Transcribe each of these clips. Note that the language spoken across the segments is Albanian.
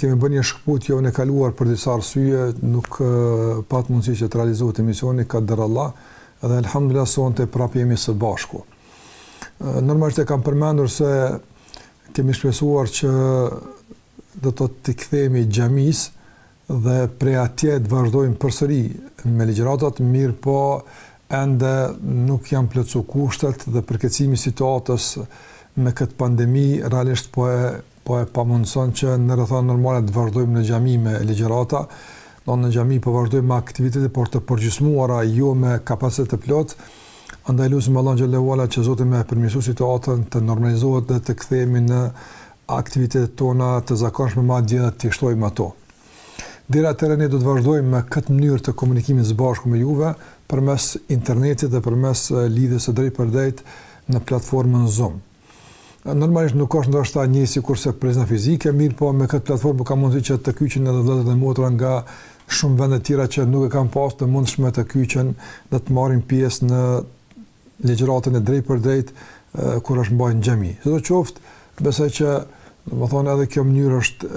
Kemi bërë një shkëputje javën e kaluar për disa arsye, nuk pat mundësi që të realizohet emisioni kaderAllah dhe alhamdulillah sonte prapë jemi së bashku. Normalisht e kam përmendur se kemi shpresuar që do t'i kthehemi xhamisë, dhe prej atje të vazhdojmë përsëri me ligjëratat, mirëpo ende nuk janë plotësuar kushtet dhe përkeqësimi i situatës me këtë pandemi realisht po e po e pamundëson që në rrethana normale të vazhdojmë në xhami me ligjërata, do në xhami po vazhdojmë me aktivitete por të përgjysmuara jo me kapacitet të plotë. Andaj lusim Allahun xhelle ve ala që Zoti me e përmirësu situatën, të normalizohet dhe të kthehemi në aktivitetet tona të zakonshme madje edhe t'i shtojmë ato. Deri atëherë ne do të vazhdojmë me këtë mënyrë të komunikimit së bashku me juve përmes internetit dhe përmes lidhjes së drejtpërdrejtë në platformën Zoom. Normalisht nuk është ndoshta njëjtë sikurse prezenca fizike, mirëpo me këtë platformë ka mundësi që të kyçen edhe vëllezër dhe motra nga shumë vende të tjera që nuk e kanë pasur të mundshme të kyçen dhe të marrin pjesë në ligjëratën e drejtpërdrejtë kur është mbajt në xhami. Sidoqoftë, besoj që, domethënë edhe kjo mënyrë është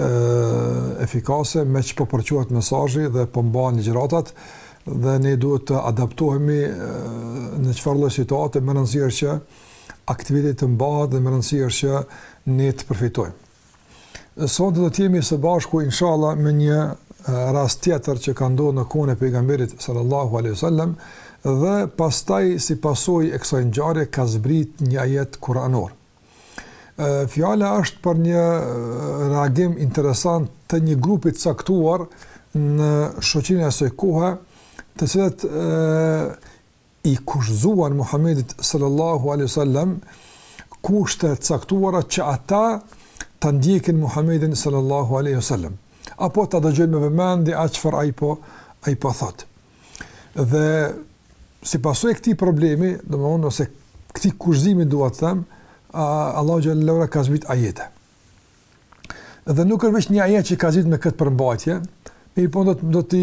efikase, meqë po përçohet mesazhi dhe po mbahen ligjëratat dhe ne duhet të adaptohemi në çfarë lloj situate, me rëndësi është që aktiviteti të mbahet dhe me rëndësi është që ne të përfitojmë. Sot do të jemi së bashku inshallah me një rast tjetër që ka ndodhur në kohën e pejgamberit sallallahu alaihi wasallam dhe pastaj si pasojë e kësaj ngjarje ka zbrit një ajet kuranor. Fjala është për një reagim interesant të një grupi të caktuar në shoqërinë e asaj kohe, të cilët i kushtëzuan Muhammedit sallallahu alejhi wasallam kushte të caktuara që ata ta ndjekin Muhammedin sallallahu alejhi wasallam apo ta dëgjojnë me vëmendje atë çfarë ai po ai po thot. Dhe si pasojë e këtij problemi, domthonë ose këtij kushtëzimi dua të them, Allahu xhelle ve ala ka zbrit ajete. Dhe nuk është vetëm një ajet që ka zbrit me këtë përmbajtje, mirëpo do të do të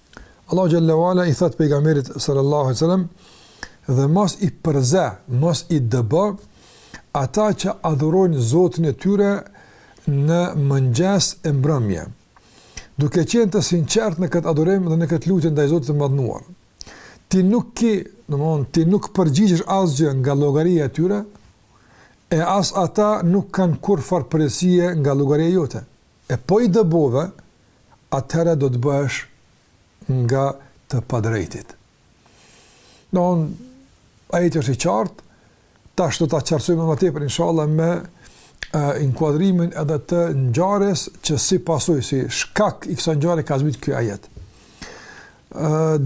Allahu xhelle ve ala i thot pejgamberit sallallahu alaihi wasallam dhe mos i përze, mos i dëbo ata që adhurojnë Zotin e tyre në mëngjes e mbrëmje. Duke qenë të sinqert në këtë adhurim dhe në këtë lutje ndaj Zotit të Madhnuar. Ti nuk ke, domthon, ti nuk përgjigjesh asgjë nga llogaria e tyre e as ata nuk kanë kurrfarë përgjegjësie nga llogaria jote. E po i dëbove, atëherë do të bëhesh nga të padrejtit. Domethënë ajeti është i qartë, tash do ta qartësojmë më tepër inshallah me inkuadrimin edhe të ngjarjes që si pasojë si shkak i kësaj ngjarje ka zbritur ky ajet. Ë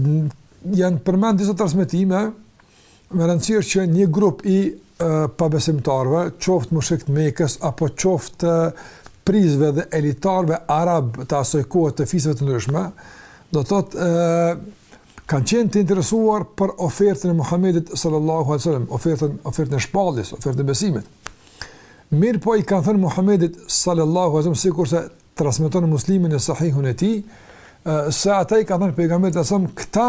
janë përmend disa transmetime Me rëndësi është që një grup i pabesimtarëve, qoftë mushrikët e Mekës apo qoftë prijësve dhe elitarëve arabë të asoj kohe të fisëve të ndryshme, do të thotë kanë qenë të interesuar për ofertën e Muhamedit sallallahu alaihi wasallam, ofertën ofertën e shpalljes, ofertën e besimit. Mirëpo i kanë thënë Muhamedit sallallahu alaihi wasallam sikurse transmeton Muslimi në Sahihun e tij, se ata i kanë thënë pejgamberit alejhi selam këta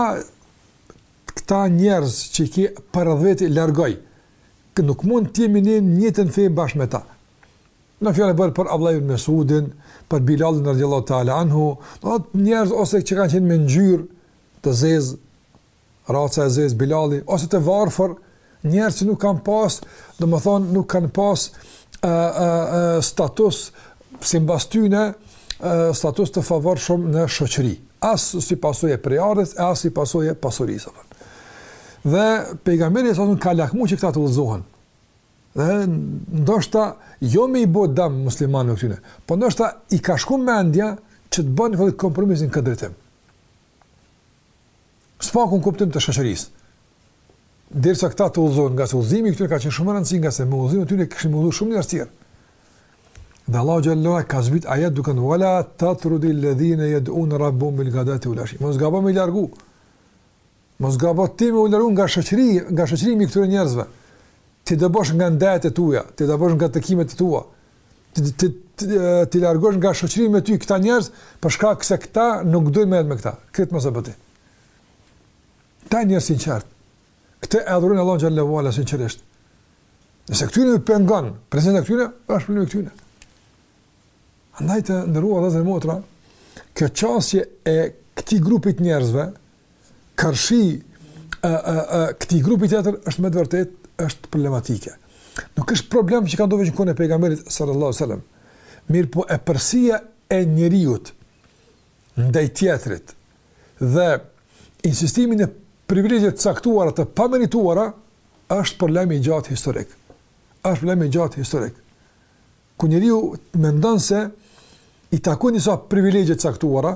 Këta njerëz që i ke përreth veti largoj. Nuk mund të jemi ne në të njëjtën fe bashkë me ta. Fjala bëhet për Abdullah ibn Mesudin, për Bilalin radhiyallahu ta'ala anhu, do të thotë njerëz ose që kanë qenë me ngjyrë të zezë, raca e zezë Bilali, ose të varfër, Njerëz që nuk kanë pas, domethënë nuk kanë pas ë ë ë status simbas tyne, status të favorshëm në shoqëri. As si pasojë e prejardhjes, as si pasojë e pasurisë. Dhe pejgamberi alejhi selam ka lakmu që këta të udhëzohen. Dhe ndoshta jo me i bë dëm muslimanëve këtyre, po ndoshta i ka shku mendja që ta bën këtë kompromis në këtë drejtim. Së paku në kuptim të shoqërisë. Derisa këta të udhëzohen, ngase udhëzimi i këtyre ka qenë shumë me rëndësi, ngase me udhëzimin e tyre ishin udhëzu shumë njerëz tjerë. Dhe Allahu xhelle ve ala ka zbrit ajet duke thënë wala tatrudi alladhina yad'un rabbahum bil ghadati wal ashi. Mos gabo me i largu. Mos gabo ti me u largu nga shoqëria, nga shoqërimi i këtyre njerëzve. T'i dëbosh nga ndejat e tua, t'i dëbosh nga takimet e tua. t'i largosh nga shoqërimi me ty këta njerëz për shkak se këta nuk dojnë me nejt me këta. Këtë mos e bë ti. Këta njerëz të sinqertë. Këta e adhurojnë Allahun xhelle ve ala sinqerisht. Nëse këtyne i pengon prezenca e këtyne, është problem i këtyne. Andaj të nderuar vëllezër dhe motra, kjo qasje e këtij grupi të njerëzve, karshi ë ë ë këtij grupi tjetër është me të vërtetë është problematike. Nuk është problem që ka ndodhur në kohën e pejgamberit sallallahu alajhi wasallam. Mirëpo epërsia e njeriut ndaj tjetrit dhe insistimi në privilegje të caktuara të pamerituara është problem i gjatë historik. Është problem i gjatë historik. Ku njeriu mendon se i takojnë disa privilegje të caktuara,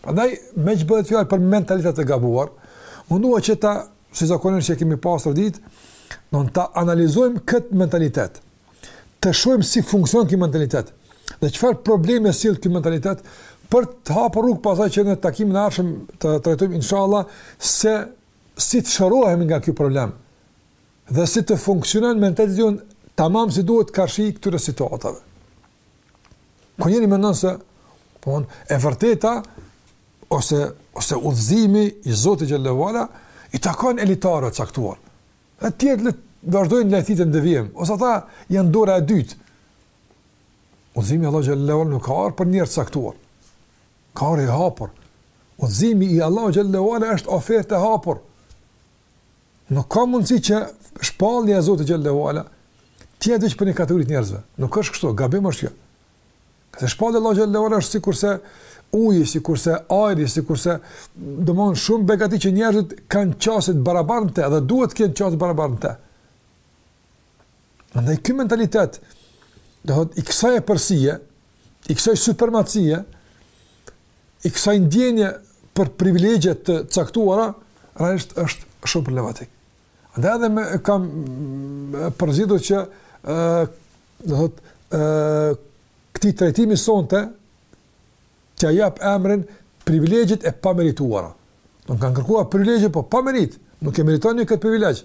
Prandaj, meqë bëhet fjalë për mentalitet të gabuar, mundua që ta, si zakonisht që kemi pas traditë, do të analizojmë këtë mentalitet. Të shohim si funksionon ky mentalitet dhe çfarë probleme sjell ky mentalitet për të hapur rrugë pastaj që në takimin e ardhshëm të trajtojmë inshallah se si të shërohemi nga ky problem dhe si të funksionon mentaliteti jonë tamam si duhet karshi këtyre situatave. Ku njeriu mendon se po, e vërteta ose ose udhëzimi i Zotit xhele ue ala i takon elitarëve të caktuar. E tjerët le të vazhdojnë lajthitje, në devijime, ose ata janë dora e dytë. Udhëzimi i Allahut xhele ue ala nuk ka ardhur për njerëz të caktuar. Ka ardhur i hapur. Udhëzimi i Allahut xhele ue ala është ofertë e hapur. Nuk ka mundësi që shpallja e Zotit xhele ue ala të jetë veç për një kategori të njerëzve. Nuk është kështu, gabim është kjo. Ngase shpallja e Allahut xhele ue ala është sikurse uji, sikurse ajri, sikurse domethënë shumë begati që njerëzit kanë qasje të barabartë në të dhe duhet të kenë qasje të barabartë në të. Andaj ky mentalitet do thot i kësaj epërsie, i kësaj supermacie, i kësaj ndjenje për privilegje të caktuara, realisht është shumë problematik. Andaj edhe e kam përzgjedhur që e, do thotë, e, këtij trajtimi sonte t'ia jap emrin privilegjet e pamerituara. Nuk kanë kërkuar privilegje, po pa meritë. Nuk e meritojnë këtë privilegj.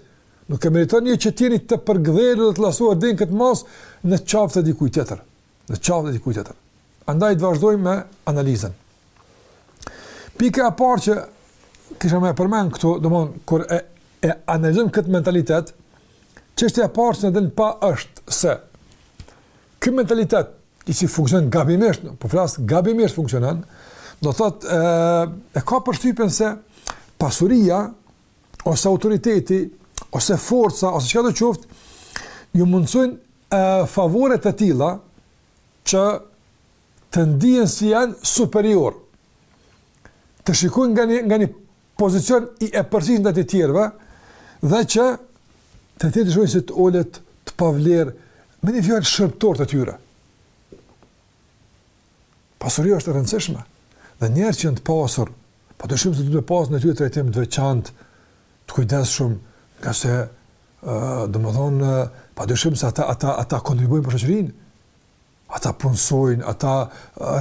Nuk e meritojnë që të jenë të përkëdhelur dhe të llastuar deri në këtë masë në qafë të dikujt tjetër. në qafë të dikujt tjetër. Andaj të vazhdojmë me analizën. Pika e parë që kisha me përmend këtu, domthon kur e, e analizojmë këtë mentalitet, çështja e parë që na del në pah është se ky mentaliteti si funksionon gabimisht, po flas gabimisht funksionon, do thot e, e ka përshtypjen se pasuria ose autoriteti ose forca ose çkado të qoftë ju mundësojnë favore të tilla që të ndihen se janë superiorë. Të shikojnë nga një, nga një pozicion i epërsisë ndaj të tjerëve, dhe që të tjerët t'i shohin si të ulët, të pavlerë, me një fjalë shërbëtorë të tyre. Pasuria është e rëndësishme dhe njerëz që janë të pasur, padyshim se duhet me pasë ndaj tyre trajtim të veçantë, të kujdesshëm, ngase ë domethënë padyshim se ata ata ata kontribuojnë për shoqërinë. Ata punësojnë, ata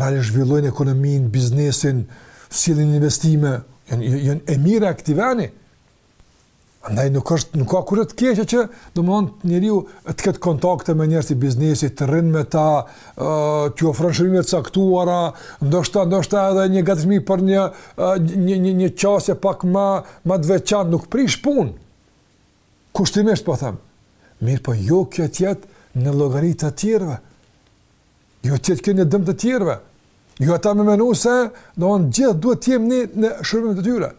realisht zhvillojnë ekonominë, biznesin, sjellin investime, janë janë e mira e këtij vendi. Andaj nuk është nuk ka kurrë të keqe që domthon njeriu të ketë kontakte me njerëz të biznesit, të rrin me ta, të ofron shërbime të caktuara, ndoshta ndoshta edhe një gatishmëri për një një një një çështje pak më më të veçantë, nuk prish punë. Kushtimisht po them. Mirëpo jo kjo të jetë në llogari të tjerëve. Jo të jetë kjo në dëm të tjerëve. Jo ata me menu se, domthon gjithë duhet të jemi në shërbim të tyre.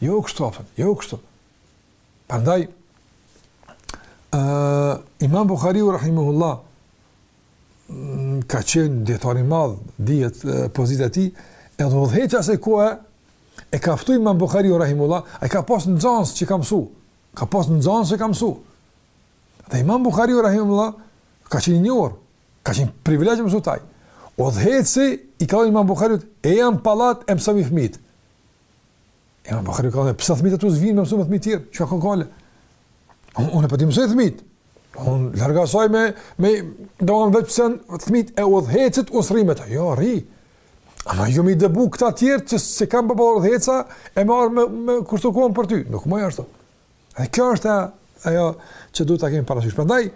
Jo kështu apo, jo kështu. Prandaj uh, Imam Buhariu rahimahullah mm, ka qenë dietar i madh, dihet pozita e tij, edhe udhëheqësi i asaj kohe e ka ftuar Imam Buhariun rahimahullah, ai ka pas nxënës që ka mësu. Ka pas nxënës që ka mësu. Dhe Imam Buhariu rahimahullah ka qenë një orë, ka qenë privilegj me mësu te ai. Udhëheqsi i ka thënë Imam Buhariut eja në pallat e mësomi fëmijt. Imam Buhariu ka thënë, pse fëmijt e tu s'vijnë me mësu me fëmijt tjerë, çka ka keq? Unë e pëti po mësoj fëmijt, unë lërgasoj me, me do anë veç pse janë fëmijt e udhëheqsit unë s'rri me ta, jo, rri. Ama jo me i dëbu këta tjerë që s'e kanë babën udhëheqës e marë me, me kushtu kohën për ty, nuk më e ashtu. E kjo është e, ajo që duhet ta kemi parasysh. Prandaj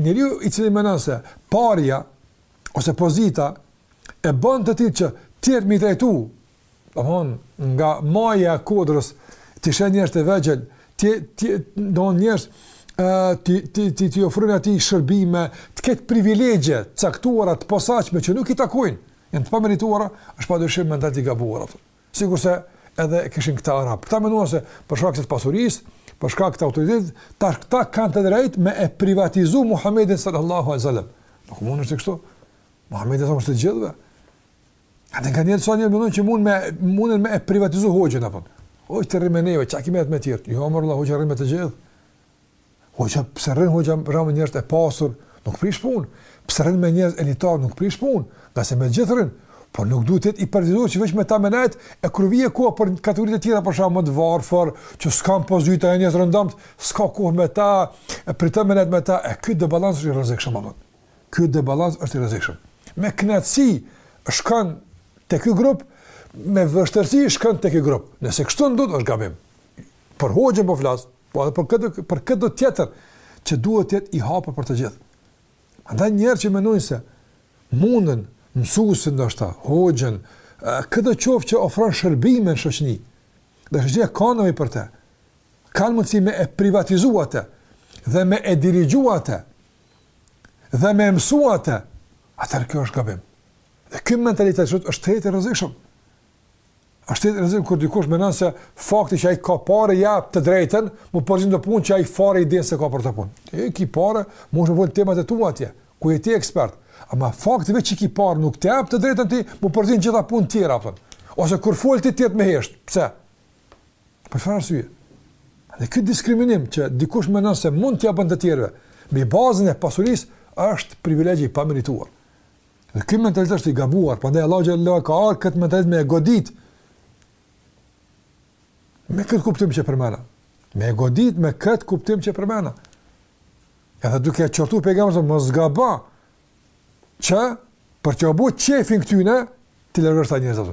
njeriu i cili mendon se parja ose pozita e bën të tillë që tjerë mi drejtu domthon nga maja e kodrës t'i sheh njerëz të vegjël, t'i t'i domthon njerëz ë t'i t'i t'i t'i ofrojnë atij shërbime, të ketë privilegje të caktuara të posaçme që nuk i takojnë, janë të pamerituara, është padyshim mentalitet i gabuar apo. Sikurse edhe kishin këta arab. Këta menduan se për shkak të pasurisë, për shkak të autoritetit, tash këta kanë të drejtë me e privatizu Muhamedin sallallahu alaihi wasallam. Nuk mund të jetë kështu. Muhamedi është i të gjithëve. Apo nganjëherë disa njerëz mendojnë që mund me, mundin me e privatizu hoxhën, apo. Hoxha të rrijë me neve, çka ki me të tjerët? Jo, more vlla, hoxha rri me të gjithë. Hoxha, nëse rrin hoxha me njerëzit e pasur, nuk prish punë. Nëse rrin me njerëzit elitar, nuk prish punë. Ngase me gjithë rrin. Por nuk duhet të jetë i privatizuar që veç me ta me nejt e kur vjen koha për kategoritë e tjera për shembull më të varfër, që s'kanë pozita e njerëz të rëndomtë, s'ka kohë me ta, e priton me nejt me ta, e ky debalans është i rrezikshëm apo. Ky debalans është i rrezikshëm. Me kënaqësi shkon te ky grup, me vështirësi shkon te ky grup. Nëse kështu ndodh është gabim. Për hoxhën po flas, po edhe për këdo për këdo tjetër që duhet të jetë i hapur për të gjithë. Andaj njerëz që menojnë se mundën mësuesin ndoshta, hoxhën, këdo qoftë që ofron shërbime në shoqëri. Dhe shoqëria ka nevojë për të. Kanë mundësi me e privatizuar atë dhe me e dirigjuar atë. dhe me mësu atë, atëherë kjo është gabim. Dhe ky mentalitet është tejet i rrezikshëm. Është tejet i rrezikshëm kur dikush mendon se fakti që ai ka pare i jep të drejtën, m'u përzi në punë që ai fare idenë s'e ka për atë punë. E ki pare, merru me punë, temat e tua atje, ku je ti ekspert. Ama fakti veç që ki pare nuk të jep të drejtën ty, m'u përzi n'gjitha punë tjera. Për. Ose kur fol ti tjetri me heshtë. Pse? Për çfarë arsye? Dhe ky diskriminim që dikush mendon se mund t'ia bën të tjerëve, me bazën e pasurisë, është privilegj i pamerituar. Dhe ky mentalitet është i gabuar, prandaj Allahu xhallahu ka ardhur këtë mentalitet me e godit. Me këtë kuptim që përmenda. Me e godit me këtë kuptim që përmenda. Edhe duke e qortu pejgamberin se mos gabo që për t'ua bo qejfin këtyne t'i largosh këta njerëz.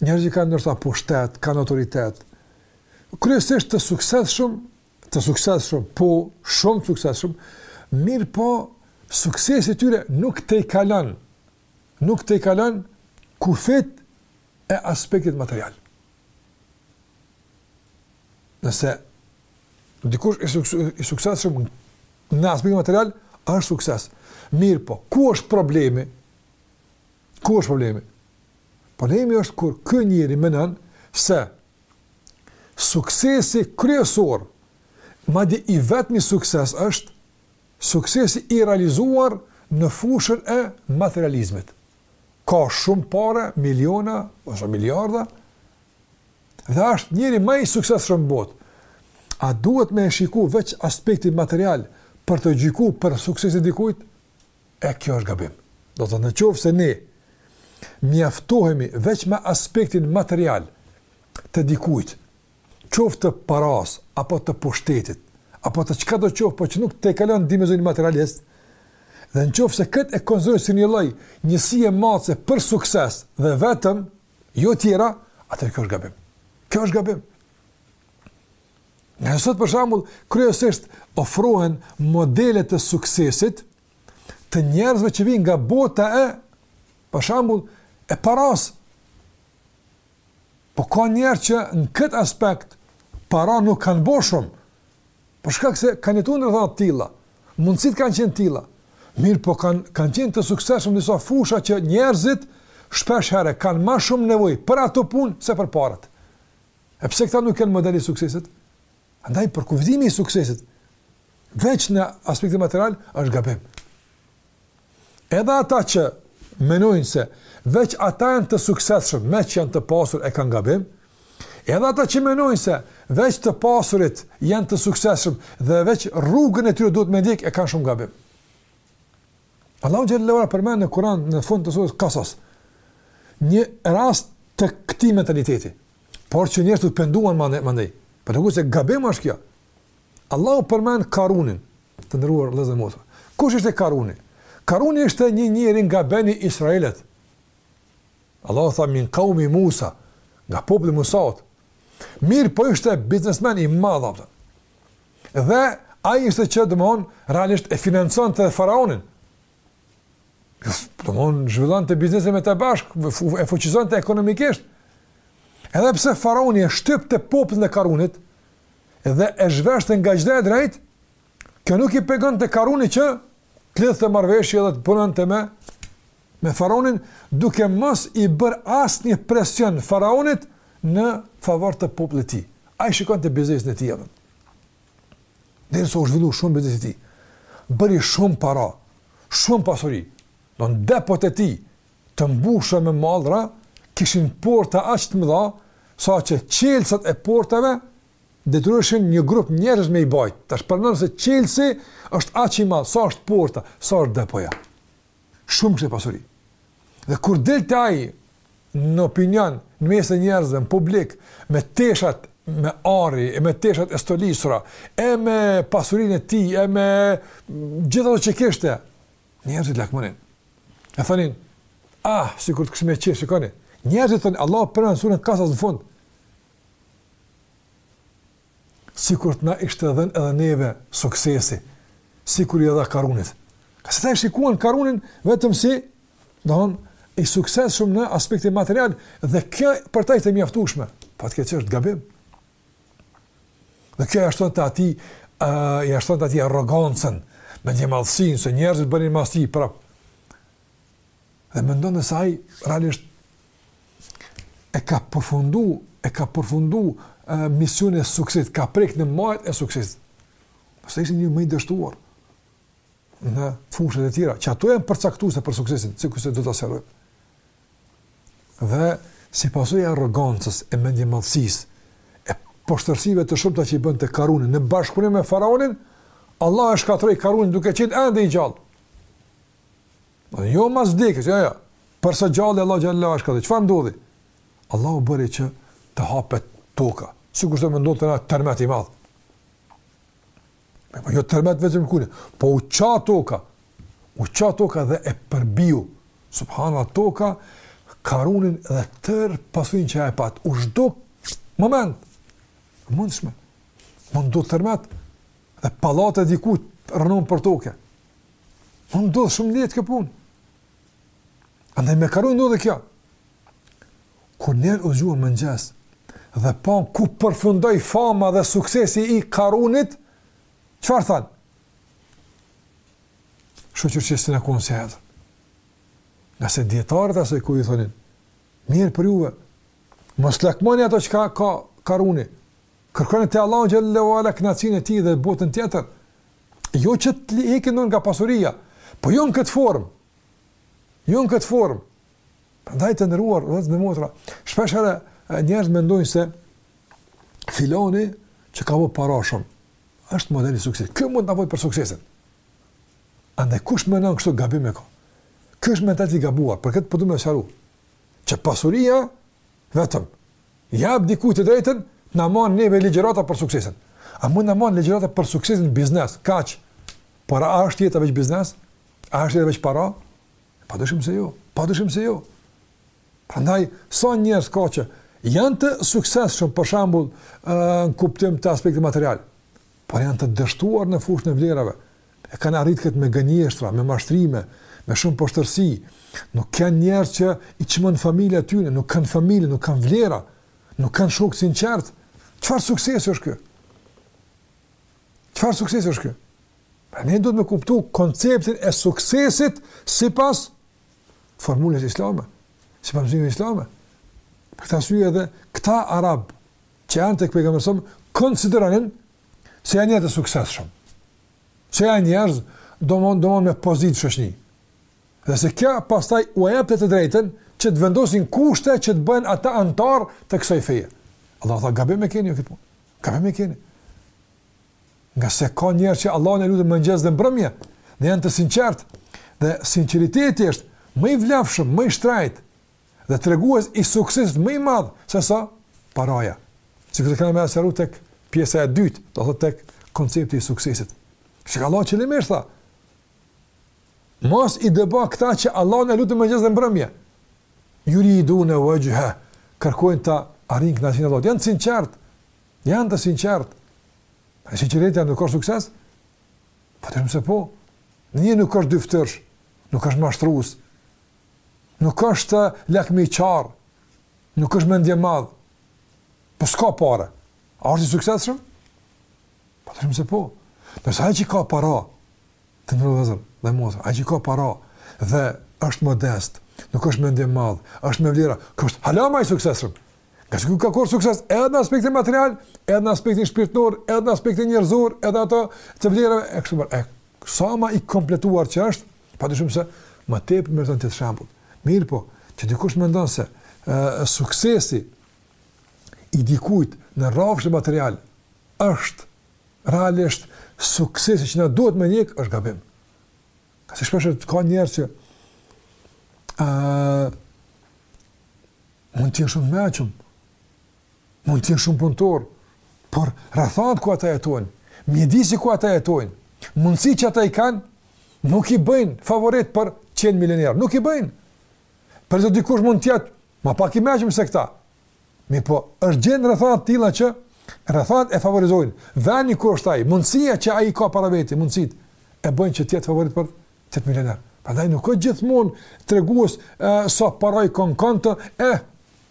njerëz që kanë ndoshta pushtet, kanë autoritet, kryesisht të suksesshëm, të suksesshëm, po shumë të suksesshëm, mirëpo suksesi i tyre nuk i tejkalon, nuk i tejkalon kufijtë e aspektit material. Nëse dikush i, suks i suksesshëm në aspektin material, është sukses. Mirëpo, ku është problemi? Ku është problemi? Problemi është kur ky njeri mendon se suksesi kryesor, madje i vetmi sukses është suksesi i realizuar në fushën e materializmit. Ka shumë pare, miliona ose miliarda dhe është njeri ma i suksesshëm në botë. A duhet me e shiku veç aspektin material për të gjyku për suksesin e dikujt? E kjo është gabim. Do të thotë në qoftë se ne mjaftohemi veç me aspektin material të dikujt, qoftë të parasë, apo të pushtetit, apo të çkado qoftë, po që nuk e tejkalon dimensionin materialist, dhe në qoftë se këtë e konsiderojmë si një lloj njësie matëse për sukses dhe vetëm, jo tjera, atëherë kjo është gabim. Kjo është gabim. Neve sot për shembull, kryesisht ofrohen modele të suksesit të njerëzve që vijnë nga bota e, për shembull, e parasë. Po ka njerëz që në këtë aspekt para nuk kanë bo shumë. Për shkak se kanë jetu në rrethana të tilla, mundësitë kanë qenë të tilla. Mirëpo kanë, kanë qenë të suksesshëm në disa fusha që njerëzit shpeshherë kanë ma shumë nevojë për ato punë se për paret. E pse këta nuk janë model i suksesit? Andaj përkufizimi i suksesit, veç në aspektin material, është gabim. Edhe ata që menojnë se veç ata janë të suksesshëm, meqë janë të pasur e kanë gabim, edhe ata që menojnë se veç të pasurit janë të suksesshëm dhe veç rrugën e tyre duhet me ndjek e kanë shumë gabim. Allahu xhel-le ve ala përmend në Kur'an në fund të surës Kasas një rast të këtij mentaliteti. Por që njerëzit penduan menjëherë. E panë që gabim është kjo. Allahu përmend Karunin, të nderuar vëllezër e motra. Kush ishte Karuni? Karuni ishte një njeri nga Beni Israelit. Allahu tha min qaumi Musa, nga populli i Musaut. Mirëpo ishte biznesmen i madh atë. Dhe ai ishte që domthon realisht e financonte faraonin. Domthon zhvillonte biznesin me ta bashkë, e fuqizonte ekonomikisht. Edhe pse faraoni e shtypte popullin e Karunit dhe e zhveshte nga çdo e drejt, kjo nuk i pengonte Karunit që të lidhte marrëveshje dhe të punonte me me faraonin duke mos i bërë asnjë presion faraonit në favor të popullit të tij. Ai shikonte biznesin e tij atë. Derisa u zhvillua shumë biznesi i tij, bëri shumë para, shumë pasuri. Domethënë depot e tij të mbushë me mallra, kishin porta aq të mëdha, sa që çelësat e portave detyroheshin një grup njerëz me i bajt. Tash paramendo se çelësi është aq i madh, sa është porta, sa është depoja. Shumë kishte pasuri. Dhe kur dilte ai në opinion, në mes të njerëzve, në publik, me teshat me ari, e me teshat e stolisura, e me pasurin e ti, e me gjithë ato që kishte, njerëzit lakmonin. E thonin, ah, sikur të kishim, e, shikoni, njerëzit thonin, Allah përmend në surën kasas në fund. sikur të na ishte dhënë edhe neve suksesi, sikur i dha Karunit. Pra se ata e shikuan Karunin vetëm si, domethënë, i suksesshëm në aspektin material, dhe kjo për ta ishte e mjaftushme, patjetër që është gabim. Dhe kjo ia shtonte atij, uh, ia shtonte atij arrogancën, mendjemadhësinë, se njerëzit bënin mas tij, prap. Dhe mendonte se ai, realisht, e ka përfundu, e ka përfundu misionin e suksesit, ka prek në majat e suksesit. Por se ishte më i dështuar në fushat e tjera, që ato janë përcaktuese për suksesin, sikurse do ta sqarojmë. Dhe si pasojë e arrogancës, e mendjemadhësisë, e poshtërsive të shumta që i bënte Karuni, në bashkëpunim me faraonin, Allah e shkatërroi Karunin duke qenë ende i gjallë. Jo mas vdekjes, jo, jo. Për së gjalli Allahu xheleshanuhu e shkatërroi, çfarë ndodhi? Allahu bëri që të hapet toka, sikur është me ndodh ndonjë tërmet i madh. Po jo tërmet veç me lëkund, po u ça toka, u ça toka dhe e përpiu, subhana toka, Karunin dhe tërë pasurinë që e patë, në çdo moment, e mundshme, me ndodh tërmet, dhe pallati i dikujt rrënohet për toke, Mund ndodh shumë lehtë kjo punë. Andaj me Karunin ndodhi kjo. Kur njerëzit u zgjuan në mëngjes, dhe panë ku përfundoi fama dhe suksesi i Karunit, çfarë thanë? Shyqyr që s'jena konë si ai. Ngase dijetarët e asaj kohe thonin, mjerë për juve, mos lakmoni ato që ka, ka Karuni, kërkoni te Allahu xhele ue ala kënaqësinë e tij dhe botën tjetër, Jo që të ikim nga pasuria, po jo në këtë formë. Jo në këtë formë. Prandaj të nderuar, vëllezër e motra. Shpeshherë, njerëzit mendojnë se filani që ka bo para shumë, është model i suksesit. Ky mund të na folë për suksesin. Andaj kush mendon kështu gabim e ka? Kjo është mentalitet i gabuar, për këtë po du me sqaru. Që pasuria, vetëm, I jap dikujt të drejtën, të na mbajë neve ligjërata për suksesin. A mund na mbajë ligjërata për suksesin në biznes? Kaq? Por a është jeta veç biznes? A është jeta veç para? Pa dyshim se jo. Pa dyshim se jo. Prandaj, sa njerëz ka që janë të suksesshëm, për shembull, në kuptim të aspektit material, por janë të dështuar në fushën e vlerave, E kanë arritë këtë me gënjeshtra, me mashtrime, me shumë poshtërsi. Nuk kanë njerëz që i çmon familja e tyne, nuk kanë familje, nuk kanë vlera, nuk kanë shokë të sinqertë. Çfarë suksesi është ky? Çfarë suksesi është ky? Pra ne duhet ta kuptojmë konceptin e suksesit sipas formulës islame, sipas mësimeve islame. Për këtë arsye edhe këta arabë që erdhën te pejgamberi a.s., konsideronin se janë të suksesshëm. Se janë njerëz, domon me pozitë në shoqni. Dhe se kjo pastaj ua jepte të drejtën që të vendosin kushte që të bëhen ata anëtarë të kësaj feje. Allahu tha gabim e keni ju këtë punë. Gabim e keni. Ngase ka njerëz që Allahun e lusin mëngjes dhe mbrëmje, dhe janë të sinqertë, dhe sinceriteti është më i vlefshëm, më i shtrenjtë, Dhe tregues i suksesit më i madh se sa paraja. Sikur këtë kam e sqaru tek pjesa e dytë, do të thotë tek koncepti i suksesit. Që Allahu xheleshanuhu tha, mos i dëbo këta që Allahun e lutin mëngjes dhe mbrëmje. Juridune vexhhehu, kërkojnë ta arrijnë kënaqësinë e Allahut. Janë të sinqertë, janë të sinqertë. E sinqeriteti a nuk është sukses? Padyshim se po. Njeriu nuk është dyftyrësh, nuk është mashtrues, Nuk është lakmiqar, nuk është mendjemadh, po s'ka pare. A është i suksesshëm? Po padyshim se po. Nëse ai që ka para, të nderuar vëllezër dhe motra, ai që ka para, dhe është modest, nuk është mendjemadh, është me vlera, ky është hala ma i suksesshëm. Ngase ky ka korrë sukses, edhe në aspektin material, edhe në aspektin shpirtëror, edhe në aspektin njerëzor, edhe ato të vlerave, e kështu me radhë, e sa ma i kompletuar që është, Padyshim se më tepër meriton të jetë shembull. Mirëpo, që dikush mendon se suksesi i dikujt në rrafshin material është realisht suksesi që na duhet me ndjek, është gabim. Ngase shpeshherë ka njerëz që a, mund t'jenë shumë t'meçëm, Mund të jenë shumë punëtorë, por rrethanat ku ata jetojnë, mjedisi ku ata jetojnë, mundësitë që ata i kanë, nuk i bëjnë favorit për t'qenë milionerë, nuk i bëjnë. Përderisa dikush mund të jetë, ma pak i meçëm se këta. Mirëpo, është gjend n'rrethana të tilla që, rrethanat e favorizojnë, vendi ku është ai, mundësia që ai ka para veti, mundësitë, e bëjnë që të jetë favorit për t'qenë milioner. Prandaj nuk është gjithmonë tregues, e, sa pare ka n'konto, e,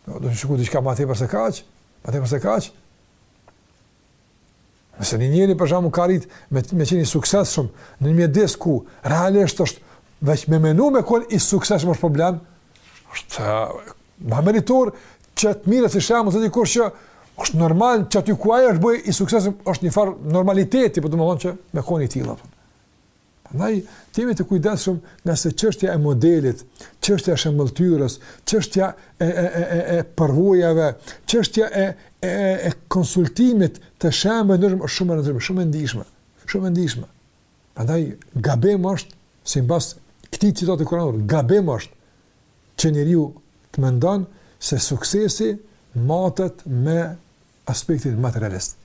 Do të shikojmë diçka më tepër se kaq, më tepër se kaq. Nëse një njeri për shembull ka arrit me me qenë i suksesshëm në një mjedis ku realisht është veç me menu me kon i suksesshëm është problem, është ma meritor që të mirret si shembull se dikush që është normal që aty ku ai është me u bë i suksesshëm është një farë normaliteti, po domethënë që me kon i tillë apo. Prandaj të jemi të kujdesshëm ngase çështja e modelit, çështja e shëmbëlltyrës, çështja e e e e e përvojave, çështja e e e konsultimit për shembull ndërmjet është shumë e rëndësishme, shumë e ndjeshme, shumë e ndjeshme. Prandaj gabim është simbas këtij citati kuranor, gabim është që njeriu të mendon se suksesi matet me aspektin materialist.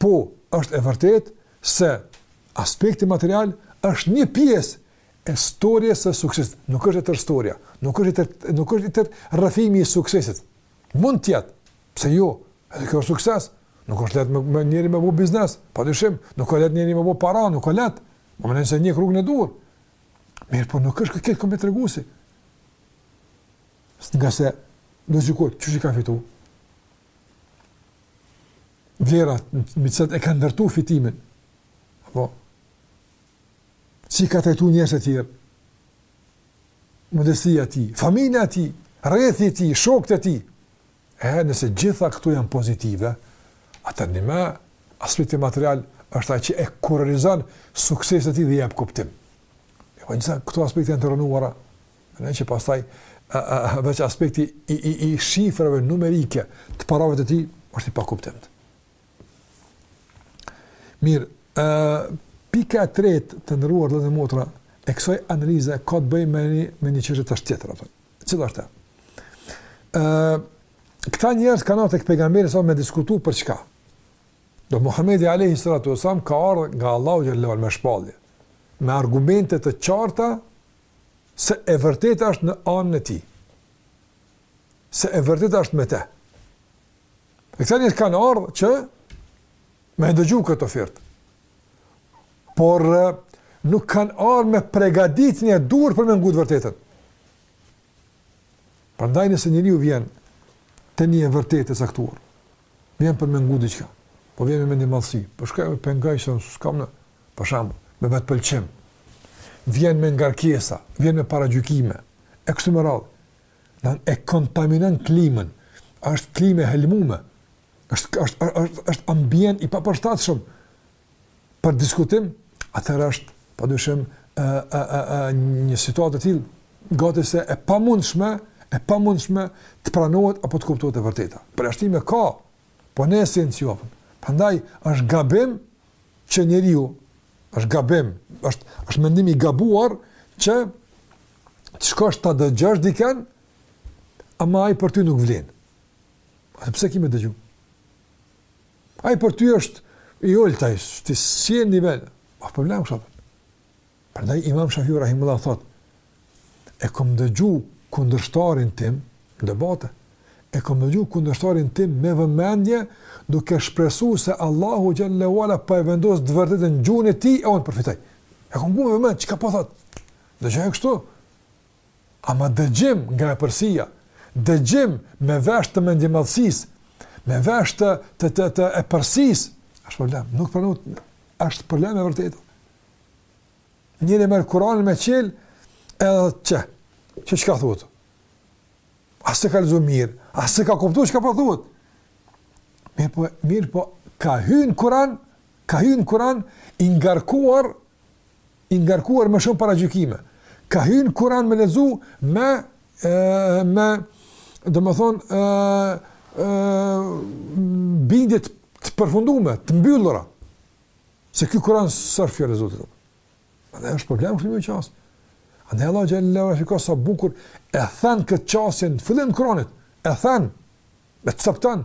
Po, është e vërtetë se aspekti material është një pjesë e stories së suksesit. Nuk është e tërë storia, nuk është e tërë, nuk është i tërë rrëfimi i suksesit. Mund të jetë, pse jo? Edhe kjo është sukses. Nuk është lehtë me njeri me bo biznes, pa dyshim, nuk është lehtë njeri me bo para, nuk është lehtë. Më mënyrën, se në rrugën e duhur. Mirë, po nuk është këtë këmë të regusi. Së nga se, do gjykot, që çka ka fitu? vlerat mbi të cilat e ka ndërtu fitimin. Apo si ka trajtu njerëzit e tjerë? Modestia e tij, familja e tij, rrethi i tij, shokët e tij. E nëse gjitha këto janë pozitive, atëherë edhe aspekti material është ajo që e kurorëzon sukseset e tij dhe i jep kuptim. E po nëse këto aspekte janë të rënuara, Atëherë pastaj veç aspekti i, i, i shifrave numerike të parave të tij, është i pakuptimtë. Mirë, uh, pika e tretë të nderuar vëllezër dhe motra, e kësoj analize ka të bëjë me një, me një çështje tjetër, atëherë. Cila është ajo? Këta njerëz kanë ardhë te Pejgamberi alejhi selam me diskutu për çka? Do Muhammedi alejhi salatu ve selam ka ardhë nga Allahu xhelle ve ala me shpallje, me argumente të qarta se e vërteta është në anën e tij, se e vërteta është me te. E këta njerëz kanë ardhë që me e ndëgju këtë ofertë. Por nuk kanë ardhë me përgatitjen e duhur për me ngu të vërtetën. Prandaj nëse njeriu vjen te një e vërtetë e caktuar, vjen për me ngu diçka. Po vjen me mendjemadhësi. Po shkoj me e ngu se s'kam në, për shembull, me vetëpëlqim. Vjen me ngarkesa, vjen me paragjykime. E kështu me radhë. Domethënë e kontaminon klimën. Është klimë e helmume. Është është është ambient i papërshtatshëm për diskutim, atëherë është padyshim ë ë ë ë një situatë e tillë gati se e pamundshme, e pamundshme të pranohet apo të kuptohet e vërteta. Përjashtime ka, po në esencë jo. Prandaj është gabim që njeriu është gabim, është është mendim i gabuar që të shkosh ta dëgjosh dikend, ama ai për ty nuk vlen. Atëherë pse ki me e dëgju? Ai për ty është i ulët ai, ti s'je në nivel. Pa problem kështu. Prandaj Imam Shafiu rahimehullah thotë e kam dëgju kundërshtarin tim në debate. E kam dëgju kundërshtarin tim me vëmendje duke shpresu se Allahu xhelle ve ala po e vendos të vërtetën n'gjuhën e tij e unë përfitoj. E kam ngu me vëmendje çka po thotë. Dëgjoj kështu. ama dëgjim nga epërsia, dëgjim me vesh të mendjemadhësisë, me vesh të, të, të, të epërsisë, është problem, nuk pranu, është problem e vërteta. Njeri e merr Kuranin me çelë, edhe ç, ç, çka thotë? As e ka lexu mirë, as e ka kuptu çka po thotë? Mirëpo, mirëpo, ka hy në Kuran, ka hy në Kuran, i ngarkuar i ngarkuar me shumë paragjykime, ka hy në Kuran me lexu me, me domethënë, bindje të përfundume, të mbyllura, se ky Kuran s'është fjalë e Zotit. Andaj është problem kështu një qasje. Andaj Allahu xhelle ve ala shiko sa bukur, e thënë këtë qasje në fillim të Kuranit, e thënë, e të sëptanë,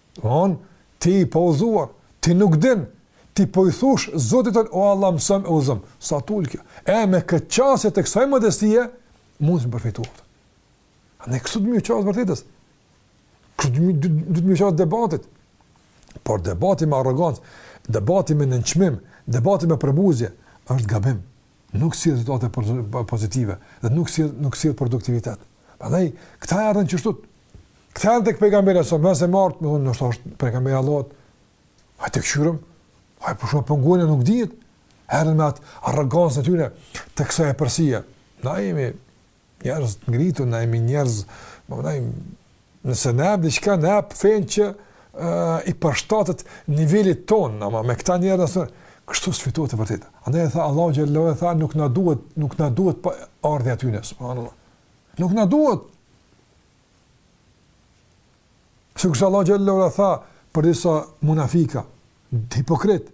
Von, ti i paudhëzuar, ti nuk din, ti po i thush Zotit tënd, o Allah mësomë e udhëzomë. Sa tul kjo? E me këtë qasje të kësaj modestie, mundesh me përfitu. Andaj kështu duhet me iu qasë të vërtetës. Kështu duhet me iu, me iu qasë debatit. Por debati me arrogancë, debati me nënçmim, debati me përbuzje, është gabim. nuk sjell rezultate pozitive dhe nuk sjell nuk sjell produktivitet. Prandaj këta erdhën qështu. Këta janë tek pejgamberi sa më se mart, me thënë ndoshta është pejgamber i Allahut. Hajt të kqyrim. Ha po shumë pengojnë nuk dihet. Erdhën me atë arrogancë të tyne të kësaj epërsie. Na jemi Njerëz të ngritur, na jemi njerëz, të mdhaj, nëse na jep diçka, na jep fenë që uh, i përshtatet nivelit tonë, ama me këta njerëz nësër, kështu s'fitohet e vërteta. Andaj e tha, Allahu xhelle ve ala tha, nuk na duhet, nuk na duhet pra ardhja tyne, subhanallah. Nuk na duhet. Sikurse Allahu xhelle ve ala tha, për disa munafika, hipokritë,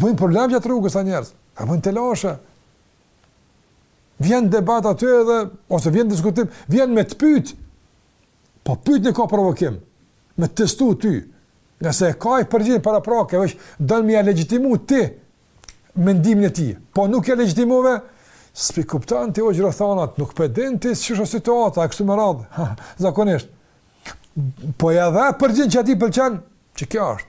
Bëjnë problem gjatë rrugës ata njerëz, të bëjnë telashe. Vjen debat aty edhe, ose vjen diskutim, vjen me të pyt. Po pyt nga provokim, me të testu ty. Ngase e ka një përgjigje paraprake, veç don me ia legjitimu ti mendimin e tij. Po nuk e legjitimove, s'pi kupton ti hoxhë rrethanat, nuk p'e din ti siç është situata, e kështu me radhë, zakonisht. Po ia dhe përgjigjen që atij i pëlqen, qe kjo është.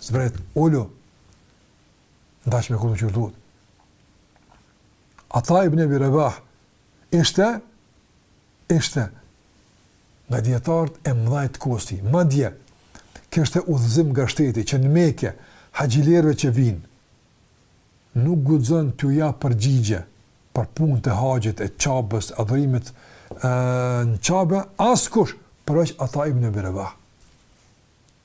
Zbret, ulu, n'daç me kuptu qysh duhet. Ata ibni Ebi Rebah, ishte, ishte, nga dijetarët e mdhaj të kohës së tij, madje, kishte udhëzim nga shteti, që në Meke, haxhilerëve që vijnë, nuk guxon t'u japë përgjigje, për punët e haxhit, e Qabes, adhurimit, e, në Qabe, askush, përveç Ata ibni Ebi Rebah.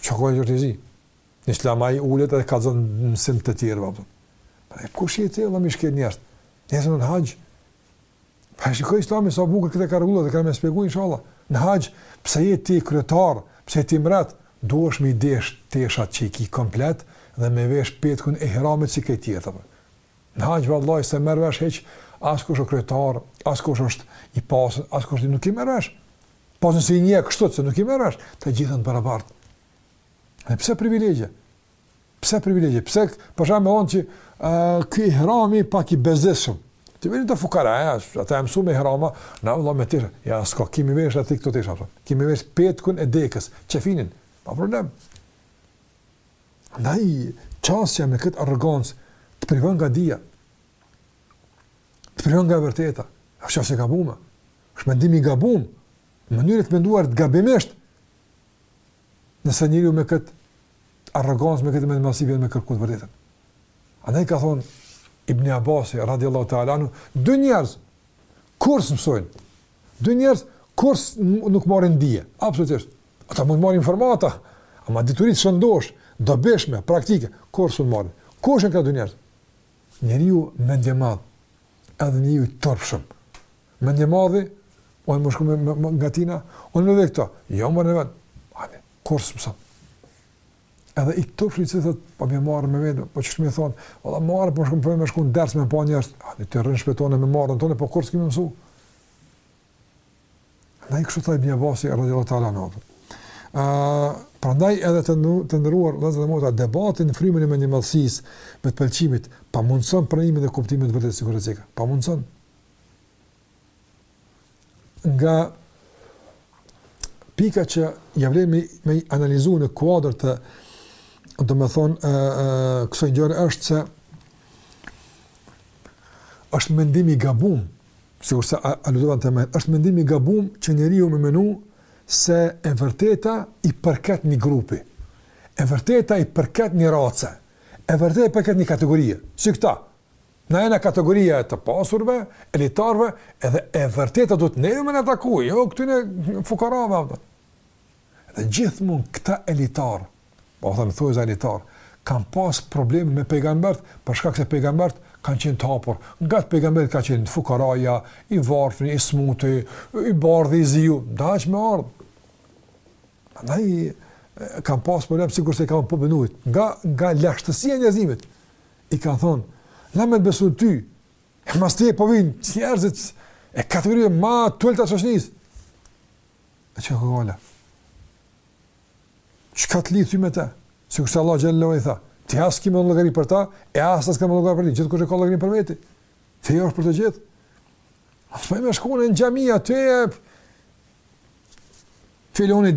Çka ka njeri i zi? Në Islam ai ulet edhe ka zon mësim te tjeri vëlla. Pra kush i thellë me shkel njerëz? Njerëz në haxh. Pa pra, shikoj Islami sa bukur këtë karrugë dhe kam me shpjegu inshallah. Në haxh, pse je ti kryetar, pse je ti mbret, duhesh me desh teshat që i ki komplet dhe me vesh petkun e ihramit si ky tjetri. Në haxh vallahi se merr vesh hiç, as kush është kryetar, as kush është i pasur, askush nuk i merr vesh. Po nëse i njeh kështu, se nuk i merr vesh, të gjithë janë të barabartë. Dhe pse privilegje? Pse privilegje? Pse për shembull me që uh, ky ihrami pak i bezdisshëm. Ti vjen te fukara, ja, ata janë mësuar me ihrama, na vëlla me tira. Ja, s'ka ki me vesh atë këto të shafon. Ki me vesh petkun e dekës, qefinin. Pa problem. Andaj qasja me këtë arrogancë të privon nga dija. Të privon nga e vërteta. Është e gabume? Është mendim i gabuar, mënyrë e të menduarit gabimisht. Nëse njeriu me kët arrogancë, me këtë mendjemadhësi vjen me kërku të vërtetën. Andaj ka thon Ibn Abbas radhiyallahu ta'ala anhu, dy njerëz kurrë s'mësojnë. Dy njerëz kurrë nuk marrin dije, absolutisht. Ata mund të marrin informata, ama dituri t'shëndoshë, t'dobishme, praktike, kurrë nuk marrin. Kush janë këta dy njerëz? Njeriu mendjemadh, edhe njeriu i turpshëm. Mendjemadhi, unë me shku me, me, me nga tij, unë me dhe këto, jo më në vend, hajde, kurrë s'mëson. Edhe i turpshmi që thotë, po m'vjen marre me vetë, po qysh me i thonë, o sa marre, po shku me shku në ders me pa njerëz, hajde, të rrën shpetone me marrë, në tone, po kurrë s'ke me mësu. Kështu tha Ibn Abbasi, radhiyallahu ta'ala anhu. Prandaj edhe të, në, të nderuar, dhe zë dhe debati në frymën e mendjemadhësisë, vetëpëlqimit, pamundëson pranimin dhe kuptimin e të vërtetës si kërëzika, pamundëson. Një pikë që ia vlen me me analizu në kuadër të domethënë ë ë kësaj ngjarje është se është mendim i gabum, sikurse aluduam të më, është mendim i gabum që njeriu me menu se e vërteta i përket një grupi. E vërteta i përket një race. E vërteta i përket një kategorie, si këta. Na jena kategoria e të pasurve, elitarve, edhe e vërteta duhet neve me na taku, jo këtyne fukarave, aspak. Dhe gjithmon këta elitar, po thom, thonjëza elitar, kanë pas problem me pejgambert, për shkak se pejgambert kanë qenë të hapur. Ngat pejgambert ka qenë fukaraja, i varfni, i smuti, i bardhi, i ziju, daç me ardhë. Andaj kanë pas problem, sikurse i kanë përmenuit, nga, nga lashtësia e njerëzimit, I kanë thonë, na me t'besu ty, e mas teje po vinë, që njerëzit e kategorive ma t'ulta të shoqnisë. E që ka gala? Çka të lidh ty me ta? Sikurse Allahu xhelle i tha, ti as ki me dhënë llogari për ta, e as as ki me dhënë llogari për ti, gjithkush e ka llogarinë për veti. Ti je për të gjithë. A te po e shkojmë në xhami, aty e... Filoni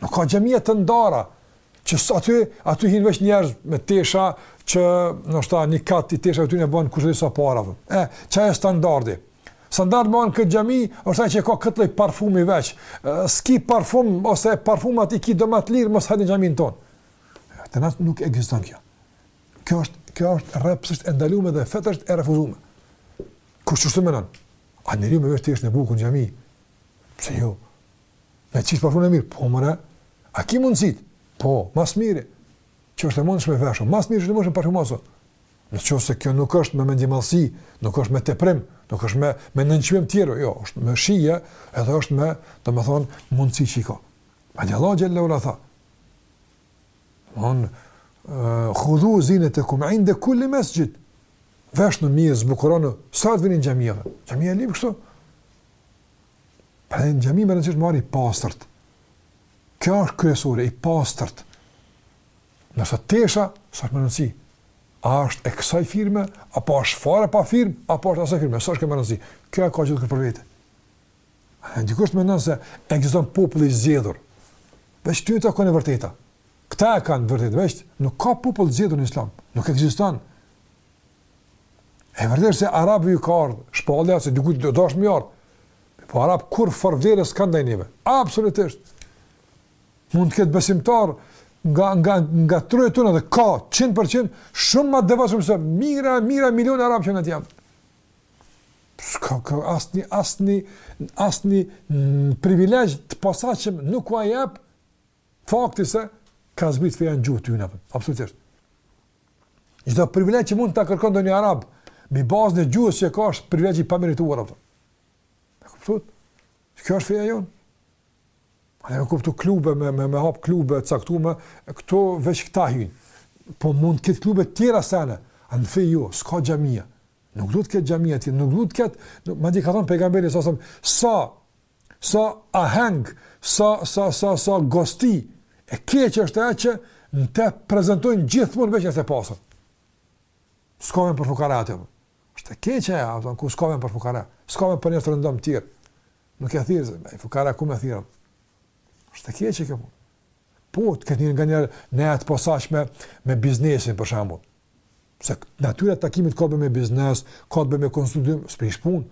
Nuk ka xhamia të ndara që aty aty hijnë veç njerëz me tesha që ndoshta një kat tesha atyne bën kushedi sa para. E, qaj është standardi. Standard bën në këtë xhami, ose që ka këtë lloj parfumi veç. S'ki parfum, ose parfumat i ki do ma të lirë, mos hajde në xhaminë tonë. Domethënë nuk ekziston kjo. Kjo është, kjo është rreptësisht e ndalume dhe fetarisht e refuzume. Ku është çështja mandej? A njeri me u vesh bukur në xhami? Pse jo? E qysh po, mirë, po more. A ki mundësi? Po, ma së miri. Që është e mundësh me u veshë, ma së miri është e mundësh me u parfumos. Në qoftë se kjo nuk është me mendjemadhsi, nuk është me teprim, nuk është me, me nënçmim tjerëve, jo, është me shije, edhe është me, domethënë, mundësi që i ka. Allahu xhelle ue ala tha, thonë, khudhu zinetekum, inde kulli mesxhid, veshnu mirë, zbukuronu, sa të vini në xhami edhe, xhamia e lipë kështu, Pra në xhami me rëndësi është me ardh i pastërt. Kjo është kryesore, i pastërt. Nëse tesha, s'është me rëndësi. A është e kësaj firme, apo është fare pa firmë, apo është asaj firme, s'është me rëndësi. Kjo e ka gjithkush për vete. A dikush mendon se ekziston populli i zgjedhur. Veç te ta ka qenë e vërteta. Këta e kanë vërtet, veç nuk ka popull të zgjedhur në islam. Nuk ekziston. E vërtetë se arabëve ju ka ardhur shpallja se diku u dasht me ardh. Po arabët kurrfarë vlere s'kanë ndaj neve. Absolutisht. Mund të ketë besimtar nga nga nga trojet tona dhe ka 100% shumë ma të devotshëm se mija, mija milion arab që janë. S'ka ka asni asni asni privilegj të posaçëm nuk ua jap Fakti se ka zbrit feja në gjuhë të tyne, absolutisht. Çdo privilegj që mund ta kërkon ndonjë arab, mbi bazën e gjuhës që ka është privilegj i pamerituar, a po kupton. E kuptut? Kjo është feja jonë. A e kuptu klube, me, me, me hap klube të caktume, këtu veç këta hynë. Po mund të ketë klube tjera sene, a në fe jo, s'ka xhamia. Nuk duhet të ketë xhamia tjera, nuk duhet të ketë, madje ka thonë pejgamberi, sa, sa, Sa aheng, sa sa sa sa gosti e keqe është ajo që në të prezantojnë gjithmonë veç njerëz të pasur. S'ka vend për fukara aty. Është e keqe ajo, aty ku s'ka vend për fukara. S'ka vend për njerëz të rëndomtë tjerë. Nuk e thirrë, ai fukara ku me thirr. Është e keqe kjo. Po, të ketë nganjëherë neja të posaçme me biznesin, për shembull. Se natyra e takimit ka të bëjë me biznes, ka të bëjë me konsultim, s'prish punë.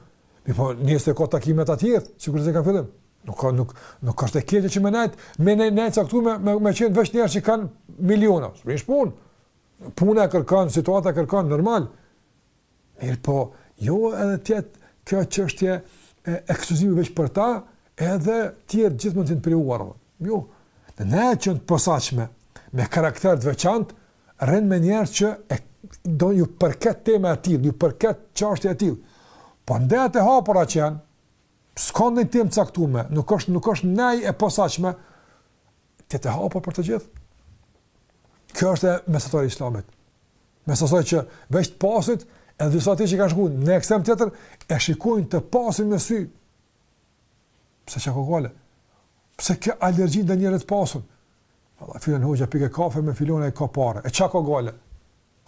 Mirëpo, nëse ka takime të tjera, sikur e kam fillim. Nuk ka, nuk, nuk asht e keqe që me nejtë, me nejtë ndejë të caktume, me, me qenë veç njerëz që kanë miliona. S'prish punë. Puna e kërkon, situata e kërkon, normal. Mirëpo, jo edhe të jetë kjo çështje ekskluzive veç për ta, edhe të tjerët gjithmonë të jenë të privuar. Jo. Në ndeje që janë të posaçme, me karakter të veçantë, rrinë me njerëz që e do, ju përket tema e tillë, ju përket çështje e tillë. Po ndeje të hapura që janë, s'kanë një temë të caktume, nuk është, nuk është ndeje e posaçme, të jetë e hapur për të gjithë. Kjo është mesatarja e islamit. Mes asaj që veç të pasurit, edhe disave që kanë shku në ekstrem tjetër, e shikojnë të pasurit me sy. Pse që ako kale? Pse ke alergji ndaj njerit të pasur? Vallahi, filan hoxha pike kafe me filanin e ka pare. E që ako kale?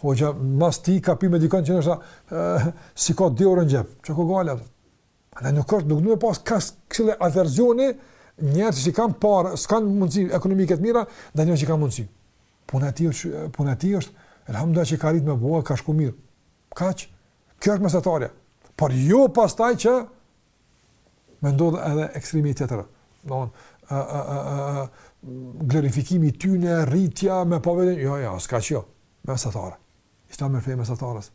Hoxha, masi ka pi me dikon që ndoshta, eh, s'i ka dy euro në xhep. Që ako kale? Andaj nuk është, nuk duhet pas kas kësile averzioni njerëz që s'kanë pare, s'kan mundësi ekonomike të mira, ndaj njerëzve që kanë mundësi. Puna e tij është, puna e tij është, elhamdullah që ka arrit me bo, ka shku mirë. Kaq. Kjo është mesatarja. Por jo pastaj që me ndodhë edhe ekstremi tjetër. Domethënë, a, a, a, a, glorifikimi i tyne, rritja, me povedin, jo, jo, s'ka kjo, mesatare. Islami fe e mesatares.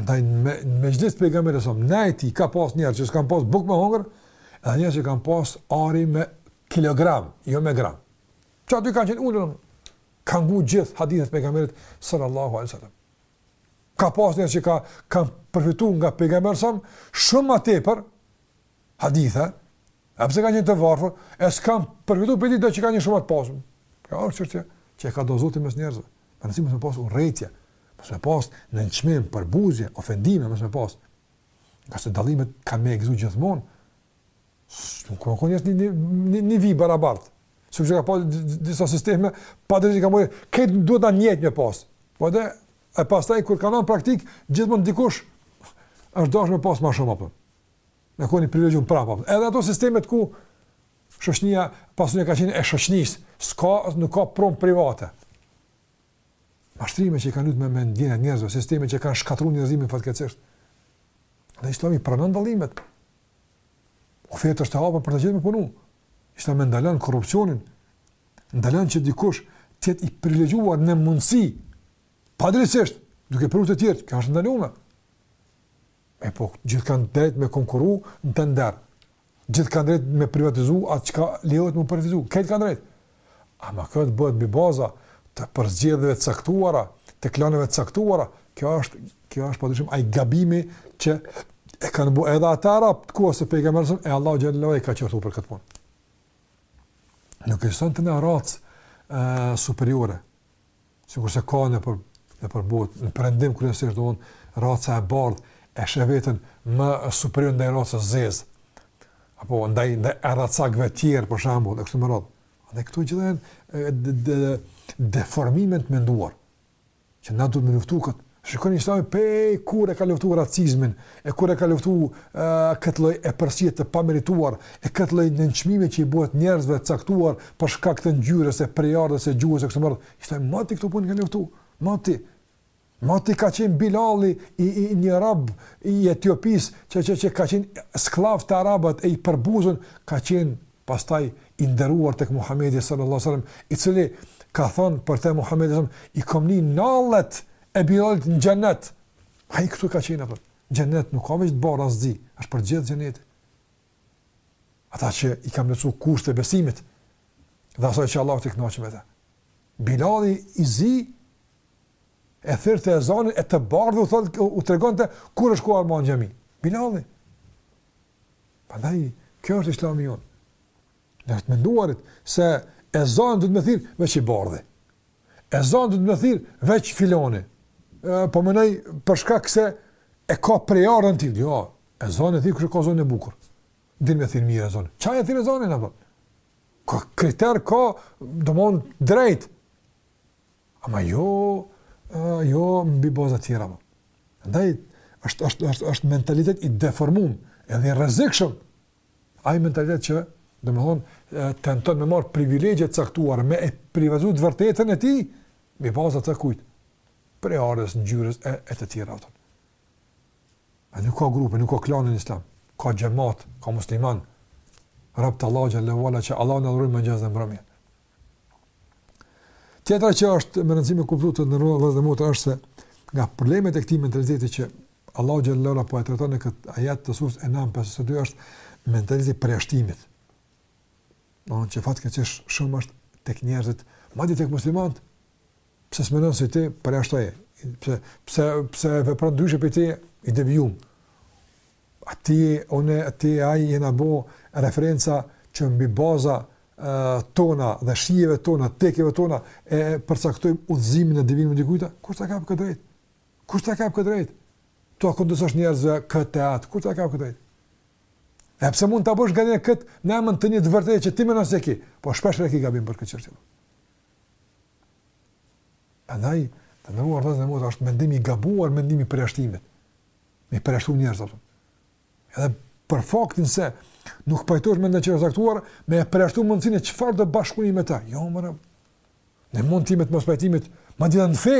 Andaj në me, mexhlis të pejgamberit selam, ndeje të tij ka pas njerëz që s'kan pas buk me hongër, edhe njerëz që kan pas ari me kilogram, jo me gram. Që aty kanë qenë ulun, kanë ngu gjithë hadithet e pejgamberit sallallahu alai sallam. Ka pas njerëz që ka, kanë përfitu nga pejgamberi selam, shumë ma tepër, hadithe, edhe pse kanë qenë të varfër, e s'kanë përfitu prej tij do që kanë qenë shumë ma të pasur. Kjo çështje që e ka nda Zoti mes njerëzve. Me rëndësi mos me pasë urrejtje, mos me pasë nënçmim, përbuzje, ofendime, mos me pasë. Ngase dallimet ka me ekzistu gjithmonë. S'jemi kurrë krejt njëzit në një, një, një vijë të barabartë. Edhe pse ka pasë disa sisteme, pa dhe që ka mojë, krejt duhet të njëjtën me pasë. Po dhe, e pastaj, kur ka në praktikë, gjithmonë dikush është dashë me pasë ma shumë apëm. Me kon i privilegjum prapa. Edhe ato sistemet ku shoqënia, pasunia ka qenë e shoqënisë, s'ka nuk ka pronë private. Mashtrime që kanë lutë me mendjen e njerëzve, sisteme që kanë shkatruar njerëzimin fatkeqësisht. Dhe Islami pranon dallimet. Oferta është e hapur për të gjithë me punu. Islami ndalon korrupsionin, ndalon që dikush të jetë i privilegjuar në mundësi padrejtisht, duke privu të tjerët, kjo është e ndalume. E po, gjithë kanë drejt me konkuru në tender. Gjithë kanë drejt me privatizu atë që ka lejohet me privatizu. Këtë kanë drejt. Ama kur bëhet mbi baza të përzgjedhjeve të caktuara, të klaneve të caktuara. Kjo është, kjo është pa dyshim, ai gabimi që e kanë bu edhe ata arab të kohës së pejgamberit a.s., e Allahu Xhelera i ka qortu për këtë punë. Nuk ekziston një racë superiore, sikur se ka nëpër nëpër botë, në perëndim kryesisht do von raca e bardhë e sheh veten më superiore ndaj racës së zezë. Apo ndaj ndaj racave të tjera për shembull, e kështu me radhë. Andaj këto gjëra janë deformime në të menduar që na duhet me luftu këtë Shikoni Islami pej kur e ka luftu racizmin, e kur e ka luftu uh, këtë lloj epërsie të pamerituar, e këtë lloj nënçmimi që i bëhet njerëzve të caktuar për shkak të ngjyrës së prejardhjes së gjuhës e kështu me radhë. Islami moti këto punë ka luftu. Moti. Moti ka qenë Bilali i, i një rob i Etiopisë që që që ka qenë skllav te arabët e i përbuzën, ka qenë pastaj i nderuar tek Muhamedi sallallahu alejhi dhe sellem, i cili ka thënë për te Muhamedi sallallahu alejhi dhe sellem, i kom ni nallet e Bilalit në xhennet. A, kështu ka qenë apo? Xhennet nuk ka veç të bardhë as zi, është për gjithë xheneti. Ata që i kanë plotsu kushtet e besimit dhe asaj që Allahu t'kënaqet me ta. Bilali i zi e thirrte ezanin e të bardhve u thotë u tregonte kur është koha me ardh n'xhami. Bilali Prandaj ky është Islami jonë. E të menduarit se ezanin duhet me thirr veç i bardhi. Ezanin duhet me thirr veç filoni. Po menoj për shkak se e ka prejardhjen e tij. Jo, ezanin e thirr kush ka zonin e bukur. Din me thirr mirë ezanin. Qaj e thirr ezanin apo? Ka kriter ka domon, drejt. Ama jo, jo mbi baza t'tjera. Më. Ndaj, është, është, është, është mentalitet i deformum, edhe i rrezikshëm. Ai mentalitet që, domethonë, tenton me marrë privilegje t'caktuara, me e privatizu të vërtetën e tij, mbi baza të kujtë. Prejardhjes, ngjyrës, e, e të tjera. Më. A nuk ka grupe, nuk ka klane n'islam. Ka xhemat, ka musliman. Rob të Allahut, xhele që Allahun e adhurojnë mëngjes dhe mbrëmje. Tjetra që është me rëndësi me kuptu të nderuar dhe dhe motra është se nga problemet e këtij mentaliteti që Allahu Xheleraa po e trajton n'këtë ajet të sures Enam 52 është mentaliteti i përjashtimit. Një një që fatkeqësisht shumë është tek njerëzit, madje tek muslimanët, pse s'menon si ti përjashtoje, pse, pse, pse vepron ndryshe pi teje i devijum. Ti, unë, ti e ai jena bo referenca që mbi baza tona dhe shijeve tona, tekeve tona e përcaktojmë udhëzimin e devijimin e dikujt? Kush ta ka këtë drejt? Kush ta ka këtë drejt? T'ua kontestosh njerëzve këtë atë? Kush ta ka këtë drejt? E pse mund ta bësh gabim kët në emër të një të vërtetë që ti menon se e ki, po shpeshherë e ki gabim për këtë çështje. Andaj, të nderuar vëllezën e motra është mendim i gabuar mendimi i përjashtimit. Me përjashtu njerëz apo. Edhe për faktin se nuk pajtohesh me ndonjë çështje të caktuar, me përjashtu mundësinë e çfarëdo bashkëpunimi me ta. Jo, more. Ne mund të jemi të mospajtimit, madje në fe.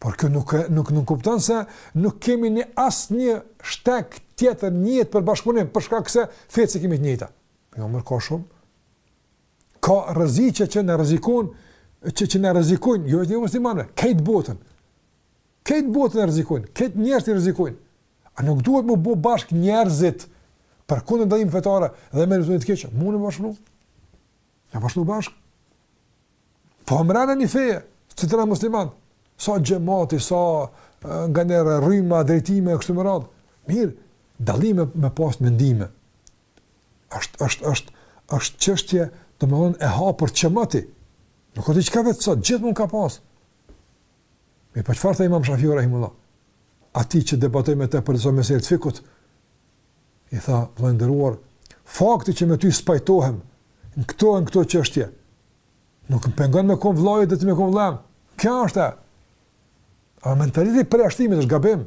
Por kjo nuk nuk nënkupton se nuk kemi në asnjë shteg tjetër nijet për bashkëpunim, për shkak se fetë s'i kemi të njëjta. Jo, more, ka shumë. Ka rreziqe që na rrezikon, që që na rrezikojnë, jo vetëm ne muslimanëve, krejt botën. Krejt botën e rrezikojnë, krejt njerëzit i rrezikojnë. A nuk duhet m'u bo bashk njerëzit përkundër ndarjeve fetare dhe me i rezistu të keqes? Mun bashkëpunu? Ja bashkëpunu bashk. Po a mrena një feje, qe te na musliman, sa xhemati, sa nganjëherë rryma, drejtime, kështu me radhë. Mirë, dalime me pas mendime. Ashtë, ashtë, ashtë, ashtë qështje domethënë e hapër qëmoti. Nuk osht që ka veç sot, gjithmonë ka pasë. Mirë, po çfarë tha Imam Shafiu rahimehullah? Atij që debatoi me të për disa mesele të fikhut, i tha, vëlla i nderuar, fakti që me ty s'pajtohem në këto e në këto çështje, nuk më pengon me kon vëllai yt dhe ti me kon vëllai im. Kjo është. A mentaliteti i përjashtimit është gabim.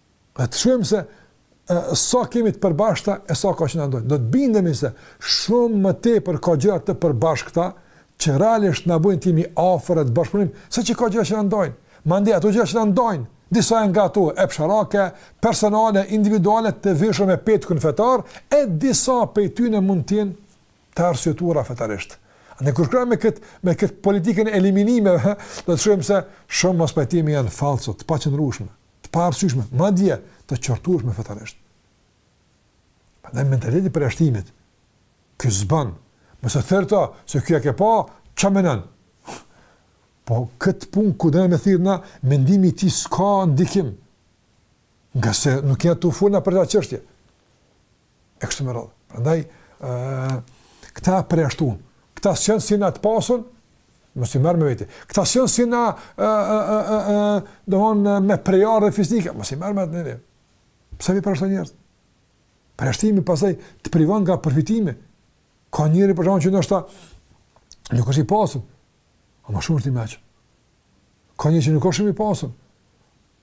Dhe të shohim se sa kemi të përbashkëta e sa ka që na ndajnë. Do të bindemi se shumë më tepër ka gjëra të përbashkëta që realisht na bojnë të jemi afër e të bashkëpunojmë, sesa që ka gjëra që na ndajnë. Madje ato gjëra që na ndajnë, disa nga to janë fisnore, personale, individuale, të veshura me petkun fetar, e disa prej tyne mund të jenë të arsyetuara fetarisht. Ne po kërkuam këtë, me këtë politikën e eliminimeve, do të shohim se shumë mospajtime janë falso, të paqëndrushme. të paarsyeshme, madje të qortueshme fetarisht. Prandaj mentaliteti i përjashtimit ky s'bën. Mos e thirr atë, se ky e ke pa ça menon? Po këtë pun ku dhe me thirrë na, mendimi i tij s'ka ndikim. Ngase nuk jemi tu folë na për atë qështje. e kështu me radhë. Prandaj ë këta përjashtoj. Këta s'janë si na të pasun, mos i marr me vete. Këta s'janë si na ë ë ë ë domethon me prejardhje fizike, mos i marr me atë. Pse i përjashton njerëz? Përjashtimi pastaj të privon nga përfitimi. Ka njeri për shkak që ndoshta nuk është i pasun, ama shumë është i meç. Ka njeri që nuk është shumë i pasun,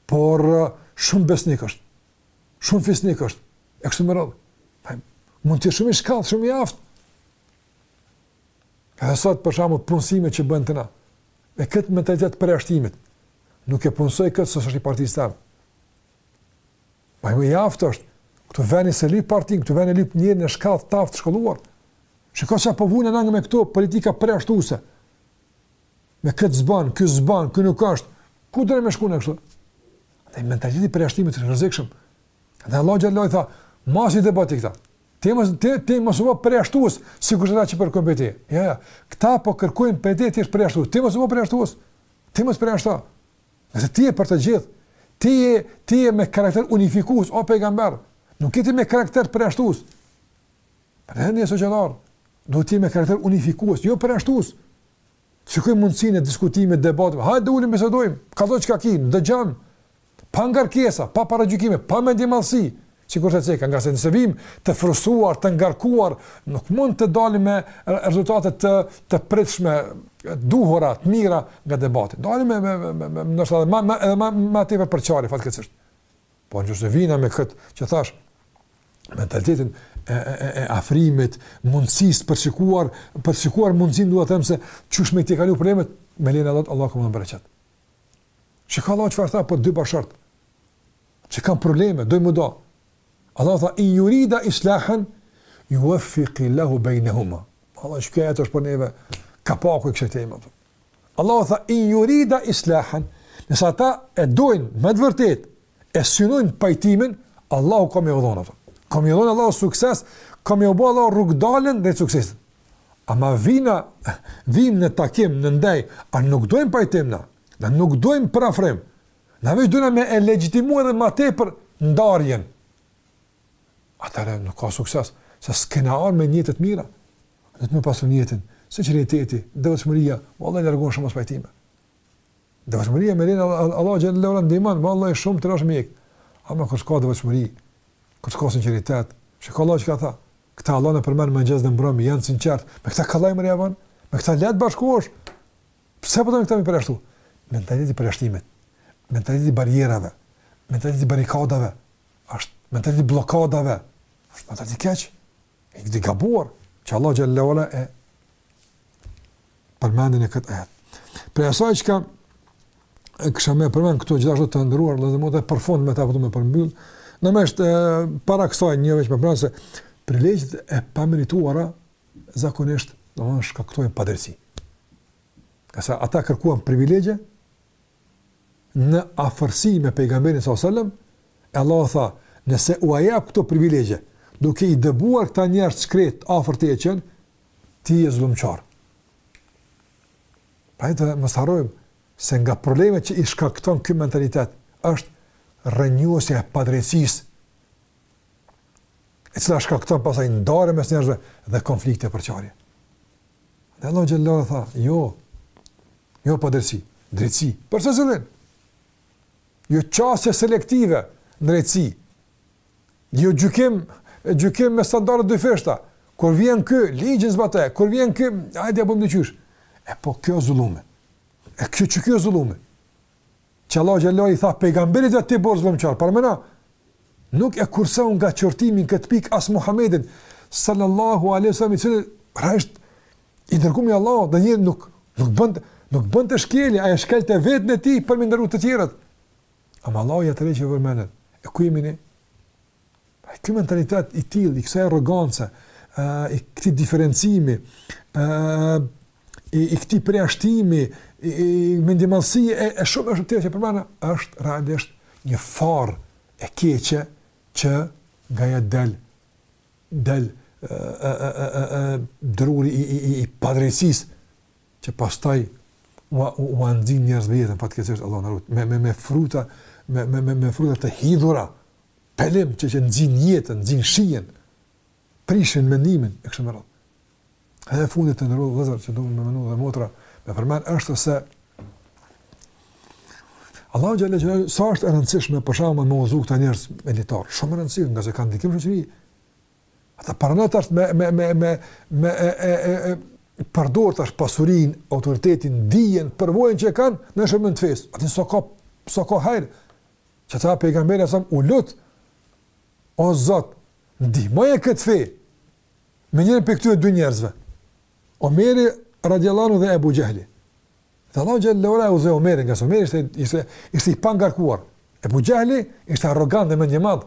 por shumë besnik është, shumë fisnik është, e kështu me radhë. Pra, mund t'jetë shumë i shkolluar, shumë i aftë. Edhe sot, për shumë punësime që bëhen te na, me këtë mentalitet përjashtimit, nuk e punësoj këtë se është i partisë tjetër. Ama ai më i aftë është, ky vendi s'e lyp partinë, ky vendi lyp njerinë e shkallë të aftë shkolluarë. Shiko sa po vujmë na me këto politika përjashtuse. Me këtë s'ban, ky s'ban, ky nuk është. Ku do me shku ne kështu? Dhe mentaliteti i përjashtimit është i rrezikshëm. Dhe Allah xhelle shanuhu i tha, mos i dëbo ti këta. Ti mos ti ti mos u bë përjashtues sikur ata që po kërkojnë prej teje. Jo, jo. Këta po kërkojnë prej teje të jesh përjashtues. Ti mos u bë përjashtues. Ti mos përjashto. Nëse ti je për të gjithë, ti je ti je me karakter unifikues o pejgamber. Nuk je ti me karakter përjashtues. Renditja shoqërore duhet të jetë me karakter unifikues, jo përjashtues. Shikojmë mundësinë e diskutimeve, debateve, hajde ulim bisedojmë, kallxo çka ki, të dëgjojmë. Pa ngarkesa, pa paragjykime, pa mendjemadhësi, sikur që ceka, ngase nëse vim të frustruar, të ngarkuar, nuk mund të dalim me rezultate të të pritshme, të duhura, të mira nga debati. Dalim me me me me me ndoshta edhe më edhe më më tepër përçarje fatkeqësisht. Por nëse vijmë na me këtë që thash mentalitetin e, e, e afrimit, mundësisë për të shikuar, për të shikuar mundësinë duhet të them se qysh me i tejkalu problemet me lejen e Allahut, Allahu ka me bo bereqet. Shiko Allahu çfarë tha për dy bashkëshortë. Që kanë probleme, do me u nda. Allah tha in yurida islahan yuwaffiq lahu bainahuma. Allah shiko ajeti është për neve kapaku i kësaj temë. Allahu tha in yurida islahan, nëse ata e dojnë me të vërtetë e synojnë pajtimin, Allahu ka me ua dhënë atë. Ka me u dhënë Allahu sukses, ka me u bo Allahu rrugëdaljen drejt suksesit. Ama vijmë na, vijmë në takim, në ndejë, a nuk dojmë pajtim na, na nuk dojmë përafrim, na veç dojmë me e legjitimu edhe ma tepër ndarjen. atëherë nuk ka sukses, se s'kena ardh me nijetet e mira, duhet me pas nijetin, sinqeriteti, devotshmëria, vallahi largon shumë mospajtime. Devotshmëria, me lejen e Allahut xhelle ve ala ndihmon, vallahi shumë të rashë mjekë. Ama kur s'ka devotshmëri, kur s'ka sinqeritet, shiko Allahu çka tha, këta Allahun e përmendin mëngjes dhe mbrëmje, janë të sinqertë, me këta ka lajmë rja vanë, me këta duhet të bashkohesh, pse po don këta me i përjashtu? Mentaliteti i përjashtimit, mentaliteti i barrierave, mentaliteti i barrikadave, është mentaliteti i bllokadave, është mentalitet i keq, tejet i gabuar, që Allah xhelle ve ala e përmend në këtë ajet. Prej asaj çka kisha me përmend këtu gjithashtu të nderuar, dhe dhe me të e përfundoj me ta po du me përmbyll, nëse është para kësaj një veç me përmend se privilegjet e pamerituara zakonisht neve na shkaktojnë padrejtësi. Kështu ata kërkuan privilegje, në afërsi me Pejgamberin sallallahu alejhi wasallam, e Allahu tha, Nëse ua jap këto privilegje, duke i dëbuar këta njerëz të shkret afër teje që janë, ti je zullumqar. Prandaj të mos harrojmë se nga problemet që i shkakton ky mentalitet është rrënjuesja e padrejtësisë e cila shkakton pastaj ndarje mes njerëzve dhe konflikte e përçarje. Dhe Allahu xhelle tha, jo, jo padrejtësi, drejtësi, për secilin, jo qasje selektive në drejtësi, jo gjykim, gjykim me standarde të dyfishta, kur vjen ky, ligjin zbate, kur vjen ky, hajde ja bëmë dyqysh, e po kjo zullum, e kjo që kjo zullum, që Allahu xhelle i tha pejgamberit edhe ti bëre zullumqar, përmenda, nuk e kurseu nga qortimi në këtë pikë as Muhammedin, sallallahu a.s. i cili, pra është i dërgumi i Allahut dhe një nuk, nuk bënte, nuk bënte shkelje, ai e shkelte veten e tij për me nderu të tjerët. Ama Allahu ia tërheq vëmendjen, e ku jemi ne? Ky mentalitet i tillë, i kësaj arrogance, i këtij diferencimi, i, i këtij përjashtimi, i, i mendjemadhësie, e shumë e shumë tjera që përmenda, është realisht një farë e keqe që nga ja del, del e, e, e, e, e, druri i, i, i, i padrejtësisë që pastaj ua ua nxin njerëzve jetën fatkeqësisht Allahu na rujt me me me fruta me me me me fruta të hidhura pelim që që nxin jetën nxin shijen prishin mendimin e kështu me radhë edhe e fundit të nderuar vëllezër që duhet me menu dhe motra me përmen është se Allahu xhelle xhelaluhu sa është e rëndësishme për shembull me udhëzu këta njerëz me dit or shumë e rëndësishme ngase kanë ndikim në shoqëri Ata pranojnë tash me me me me me e e e, e përdor tash pasurinë, autoritetin, dijen, përvojën që kanë në shërbim të fesë. Atë sa ka sa ka hajr. Që tha pejgamberi a.s. u lut. O Zot, ndihmoje këtë fe. Me njërin prej këtyre dy njerëzve. Omeri radiallahu dhe Ebu Xhehli. Dhe Allahu xhelle e udhëzoi Omerin, ngase Omeri ishte, ishte, ishte i pangarkuar. Ebu Xhehli ishte arrogant dhe mendjemadh.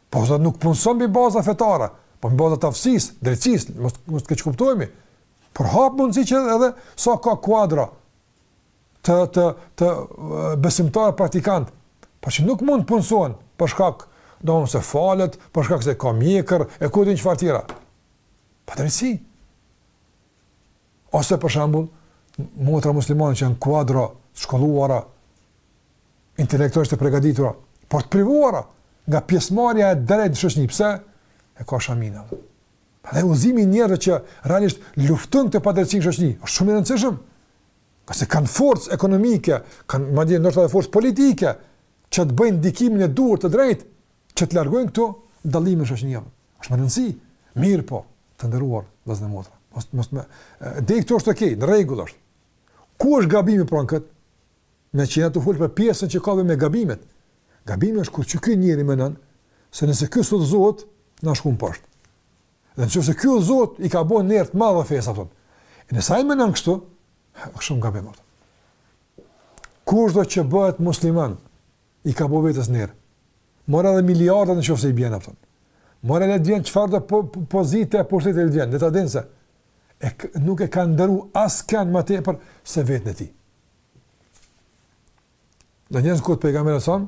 Po zot nuk punson mbi baza fetare, po mbi baza të aftësisë, drejtësisë, mos mos të keqkuptohemi. Por hap mundësi që edhe sa ka kuadra të të të besimtarë praktikant, por që nuk mund të punësohen për shkak dmth se falet, për shkak se ka mjekër e ku di çfarë tjera. Padrejtësi. Ose për shembull, motra muslimane që janë kuadra, të shkolluara, intelektualisht të përgatitura, por të privuara nga pjesëmarrja e drejtë në shoqni, pse? E ka shaminë. Dhe udhëzimi i njerëzve që realisht luftojnë këtë padrejtësi në shoqni, është shumë i rëndësishëm. Ka se kanë forcë ekonomike, kanë madje ndoshta edhe forcë politike që të bëjnë ndikimin e duhur të drejtë Që të largojnë këto dallime në shoqëri. Është me rëndësi. Mirpo, të nderuar vëllezër e motra, mos mos, more, deri këtu është okay, në rregull është. Ku është gabimi pra në këtë? Meqë jena tu folë për pjesën që ka me gabimet. Gabimi është kur qiky njeri menon, se nëse ky sot zot na shkon poshtë. Dhe nëse ky zot i ka bo nder t'madhe fesë ton. E nëse ai menon kështu, është shumë gabim. Kush do të bëhet musliman? I ka bo vetes nder. More edhe miliardat në qoftë se i bjen ato. More le të vjen çfarëdo po, po, pozite e pushteti le të vjen, le ta dinë se e nuk e ka nderu askën ma tepër se veten e tij. Në njëzë këtë pejgamber e samë,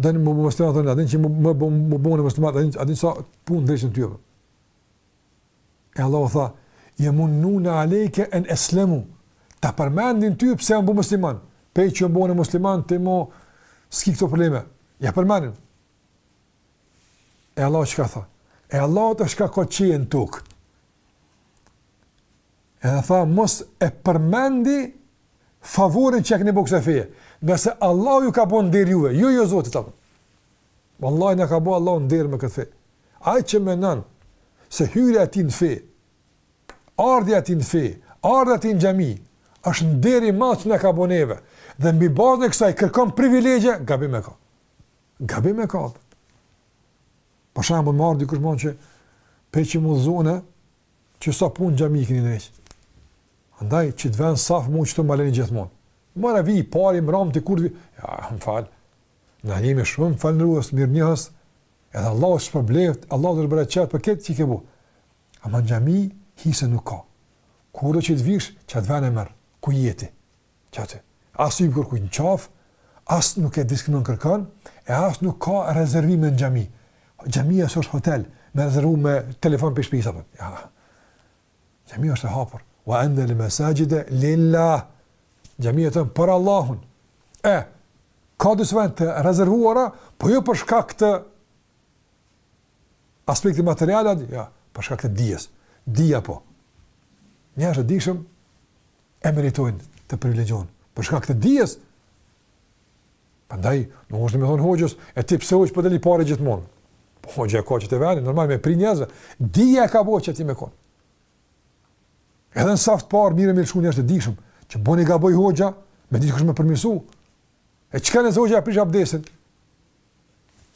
dhe në më bëmë së të në të në, dhe në që më bëmë në më së të matë, dhe në sa punë dhe në të jëmë. E Allah u tha, jemunnune alejke en eslemu, ta përmendin ty pse janë bu musliman, pej që bënë musliman, të mo, s'ki këto probleme, ja përmendin. E Allah që ka tha, e Allah të shka ka qeje në tukë. E dhe tha, mos e përmendi favorin që ia keni bu kësaj feje, nëse Allah ju ka bo nder juve, ju jo, jo zotit, Wallahi na ka bo Allahu nder me këtë fe. Ai që menon se hyrja e tij në fe, ardhja e tij në fe, ardhja e tij në xhami është nder i madh që na ka bo neve dhe mbi bazën e kësaj kërkon privilegje, gabim e ka. Gabim e ka. Për shembull, vjen dikush mund që pe që mund zone që sa punë xhami keni drejt. Andaj që të vënë saf mund të maleni gjithmonë. More vi i pari, më ramë të kurvi, ja, më fal, Na jemi shumë falënderues, mirënjohës, edhe Allahu të shpërbleft, Allahu të dhashtë bereqet për këtë që ke bu. Ama në xhami, hise nuk ka. Kurdo që të vish, qat ven e merr, ku e gjen ti. Qatë, as i hyp kujt në qafë, as nuk e diskriminon kërkan, e as nuk ka rezervime në xhami. Xhamia s'është hotel, me rezervu me telefon prej shpisë. Ja. Xhamia është e hapur. Wa anna al-masajida lillah. Xhamia është për Allahun. E ka disa vende të rezervuara, po jo për shkak të aspektit material, ja, për shkak të dijes. Dija po. Njerëzit e dijshëm e meritojnë të privilegjohen. Për shkak të dijes Prandaj, nuk është me thonë hoxhës, e ti pse hoxhë po del i pari gjithmonë. Po hoxha e ka qat vend, normal me pri njerëzve. Dija e ka bo qaty me konë. Edhe në saf të parë, mirë me lëshu njerëz të dijshëm, që bon e gabon hoxha, me ditë dikush me përmirësu. E çka nëse hoxha prish abdesin?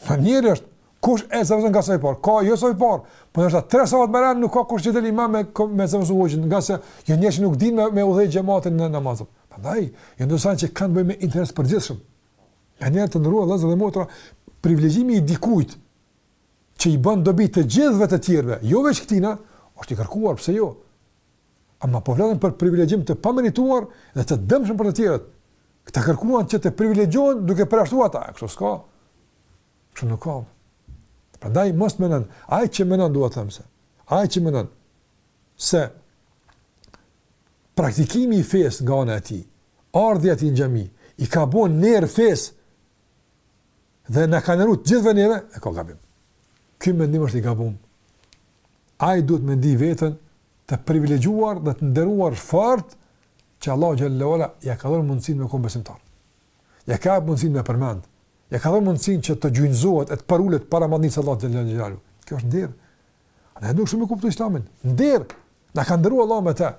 Sa njëri është, kush e zëvendëson nga safi i parë, ka jo safi i parë, po nështë da tre safat me ren nuk ka kush që del imam me, me zëvendësu hoxhën, ngase jo njëri që nuk din me, me udhëheq xhematin në namaz. Prandaj, jon do sene që kanë të bëjnë me interes të përgjithshëm. Nga njerë të nderuar vëllezër dhe motra, privilegjimi i dikujt që i bën dobi të gjithve të tjerve, jo veç këtina, është i kërkuar, pse jo? ama po flasim për privilegjim të pamerituar dhe të dëmshëm për të tjerët. Këta kërkuan që të privilegjohen duke përjashtu ata, kështu s'ka. Kështu nuk ka. Prandaj mos menon, ai që menon duhet të them se, ai që menon se praktikimi i fesë nga ana e tij, ardhja e tij në xhami i ka bën ner fesë dhe na ka nderuar të gjithëve neve, e ka gabim. Ky mendim është i gabuar. Ai duhet me ndi veten të privilegjuar dhe të nderuar fort që Allahu xhel-le ve ala ja ka dhënë mundësinë me qenë besimtar. Ja ka dhënë mundësinë me përmend. Ja ka dhënë mundësinë që të gjunjëzohet e të përulet para madhnisë së Allahut xhel-le xhelaluhu. Kjo është nder. Ne kështu e kuptojmë Islamin. Nder. Na ka nderuar Allahu me të.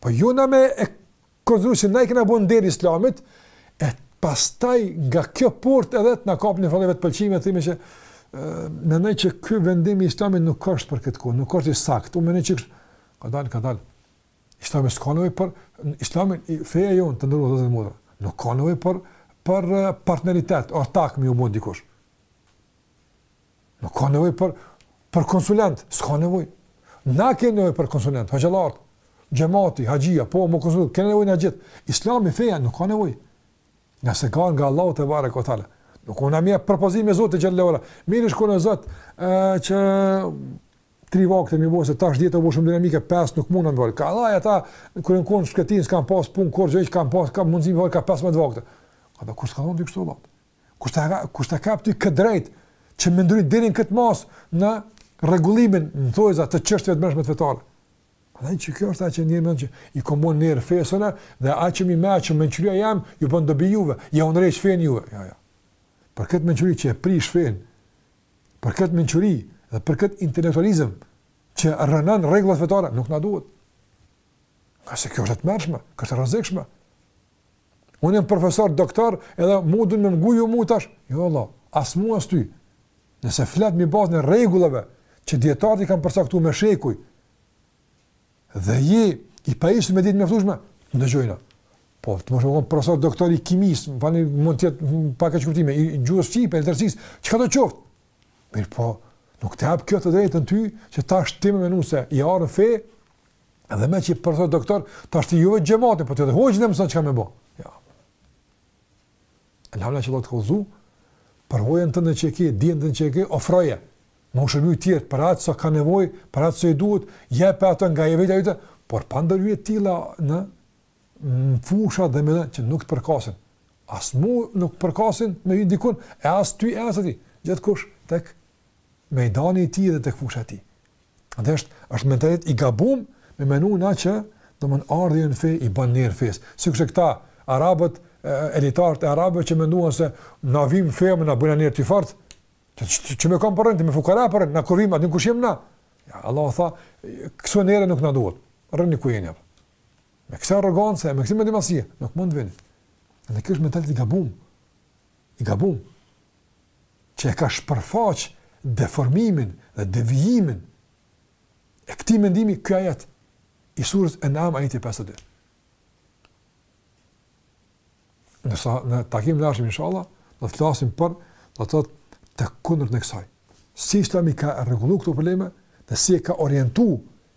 Po jo na me e konsideru se na i kena bën nder islamit, e pastaj nga kjo portë edhe të na kapë një farë vetëpëlqimi e thomi se unë mendoj që ky vendim i islamit nuk është për këtë kohë, nuk është i saktë, unë menoj që kështu, kadalë, kadalë, islami s'ka nevojë për, islami, feja jonë të nderuar vëllezër e motra, nuk ka nevojë për, për partneritet, ortak me iu bo dikush. Nuk ka nevojë për, për konsulent, s'ka nevojë. Na kem nevojë për konsulent, hoxhallarët, xhemati, haxhia, po, me u konsultu, kem nevojë na të gjithë. Islami feja nuk ka nevojë. Ngase o nga Allahu tebareke ve teala. Nuk mun na me ia propozu Zotit xhel-le ve ala. Mirë ish konë Zot që tri vakte mi bo, se tash jeta u bo shumë dinamike, pesë nuk mundën mi falë. Ka Allah e ta, kur jon konë në shkretinë, s'kan pas punë, kurgjo s'kan pas, ka mundësi mi falë, ka 15 vakte. Kadal kush ta ka thonë ty kështu Allah. Kush ta ka, kush ta ka ty këtë drejt që me ndërhy deri në këtë masë në rregullimin në thonjëza të çështjeve të mrenshme fetare. Andaj që kjo është ajo që ndjen që i kombon në rfesona dhe ajo që më më që i mençur jam, ju bën dobi juve, jau ndreq fenë juve. Jo, jo. Për këtë mençuri që e prish fenë, për këtë mençuri dhe për këtë intelektualizëm që rënon rregullat fetare, nuk na duhet. Ngase kjo është e dëmshme, kjo është e rrezikshme. Unë jam profesor, doktor, edhe mu dun me më ngju mu tash. Jo, valla, as mu as ty. Nëse flet mbi bazën e rregullave, që dijetarët i kanë përcaktu me shekuj, dhe je i pajist me dije të mjaftushme, ndëgjojna. Po, ti munesh me kon profesor, doktor i kimisë, më fani, mund të jetë pak e qëkuptime, i gjuhës shqipe, i letërsisë, çka të qoftë? Mirëpo, nuk të jep kjo të drejtën ty, që tash ti me menu se i arën fej, Edhe meqë je profesor doktor, tash ti jo veç xhematin, po ti edhe hoxhën e mëson çka me bo. Jo. Elhamna që do të këllëzu, përvojën tënde që ke, dijen tënde që ke, ofroje. Me u shërby tjerëve, për atë sa ka nevojë, për atë sa i duhet, jepe atë nga vetja jote, por pa ndërhyrje të tilla në fusha dhe mejdane që nuk të përkasin. As mu nuk përkasin me hy dikun, e as ty e as atij. Gjithkush, tek mejdani i tij dhe tek fusha e tij. Dhe është, është mentalitet i gabum me menu na që domethënë ardhja në fe i ban nder fesë. Sikurse këta arabët, elitarët e arabëve që menduan se na vim n'fe, me na ba njerë të fartë, që, që, që me kan po rrin ti, me fukara po rrin, na kur vim, a e din kush jem na. Jo, Allahu tha, kësi njerëz nuk na duhet, rrini ku jeni. Me kësi arrogance, me kësi mendjemadhësie, nuk mund të vini. Ky është mentalitet i gabum, I gabum, që e ka shpërfaq deformimin dhe devijimin e këtij mendimi ky ajet i surës En'am ajeti 52. Ndërsa në takimin e ardhshëm inshallah do të flasim për do të thotë të kundërtën e kësaj. Si Islami i ka rregullu këto probleme dhe si e ka orientu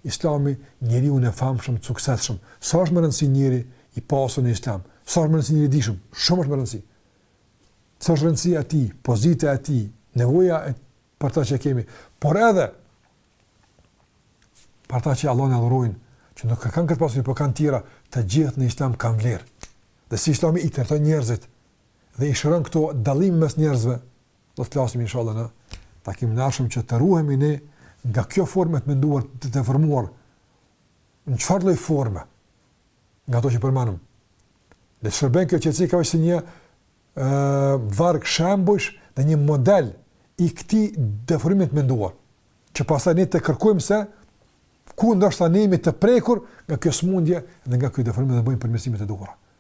Islami njeriun e famshëm të suksesshëm sa është me rëndësi njeri i pasur në islam sa është me rëndësi njeri i dijshëm shumë është me rëndësi sa është rëndësia e tij pozita e tij nevoja e për ta që kemi por edhe për ta që Allahun e adhurojnë që nuk kanë këtë pasuri por kanë tjera të gjithë në islam kanë vlerë dhe si islami i trajton njerëzit dhe i shëron këto dallime mes njerëzve Do të flasim inshallah në takimin e ardhshëm që të ruhemi ne nga kjo formë e të menduar të deformuar në çfarë lloj forme nga ato që përmendëm. Le të shërbejë kjo qetësi ka si një ë varg shembujsh dhe një model i këtij deformimi të menduar që pastaj ne të kërkojmë se ku ndoshta ne jemi të prekur nga kjo smundje dhe nga ky deformim dhe bëjmë përmirësimet e duhura.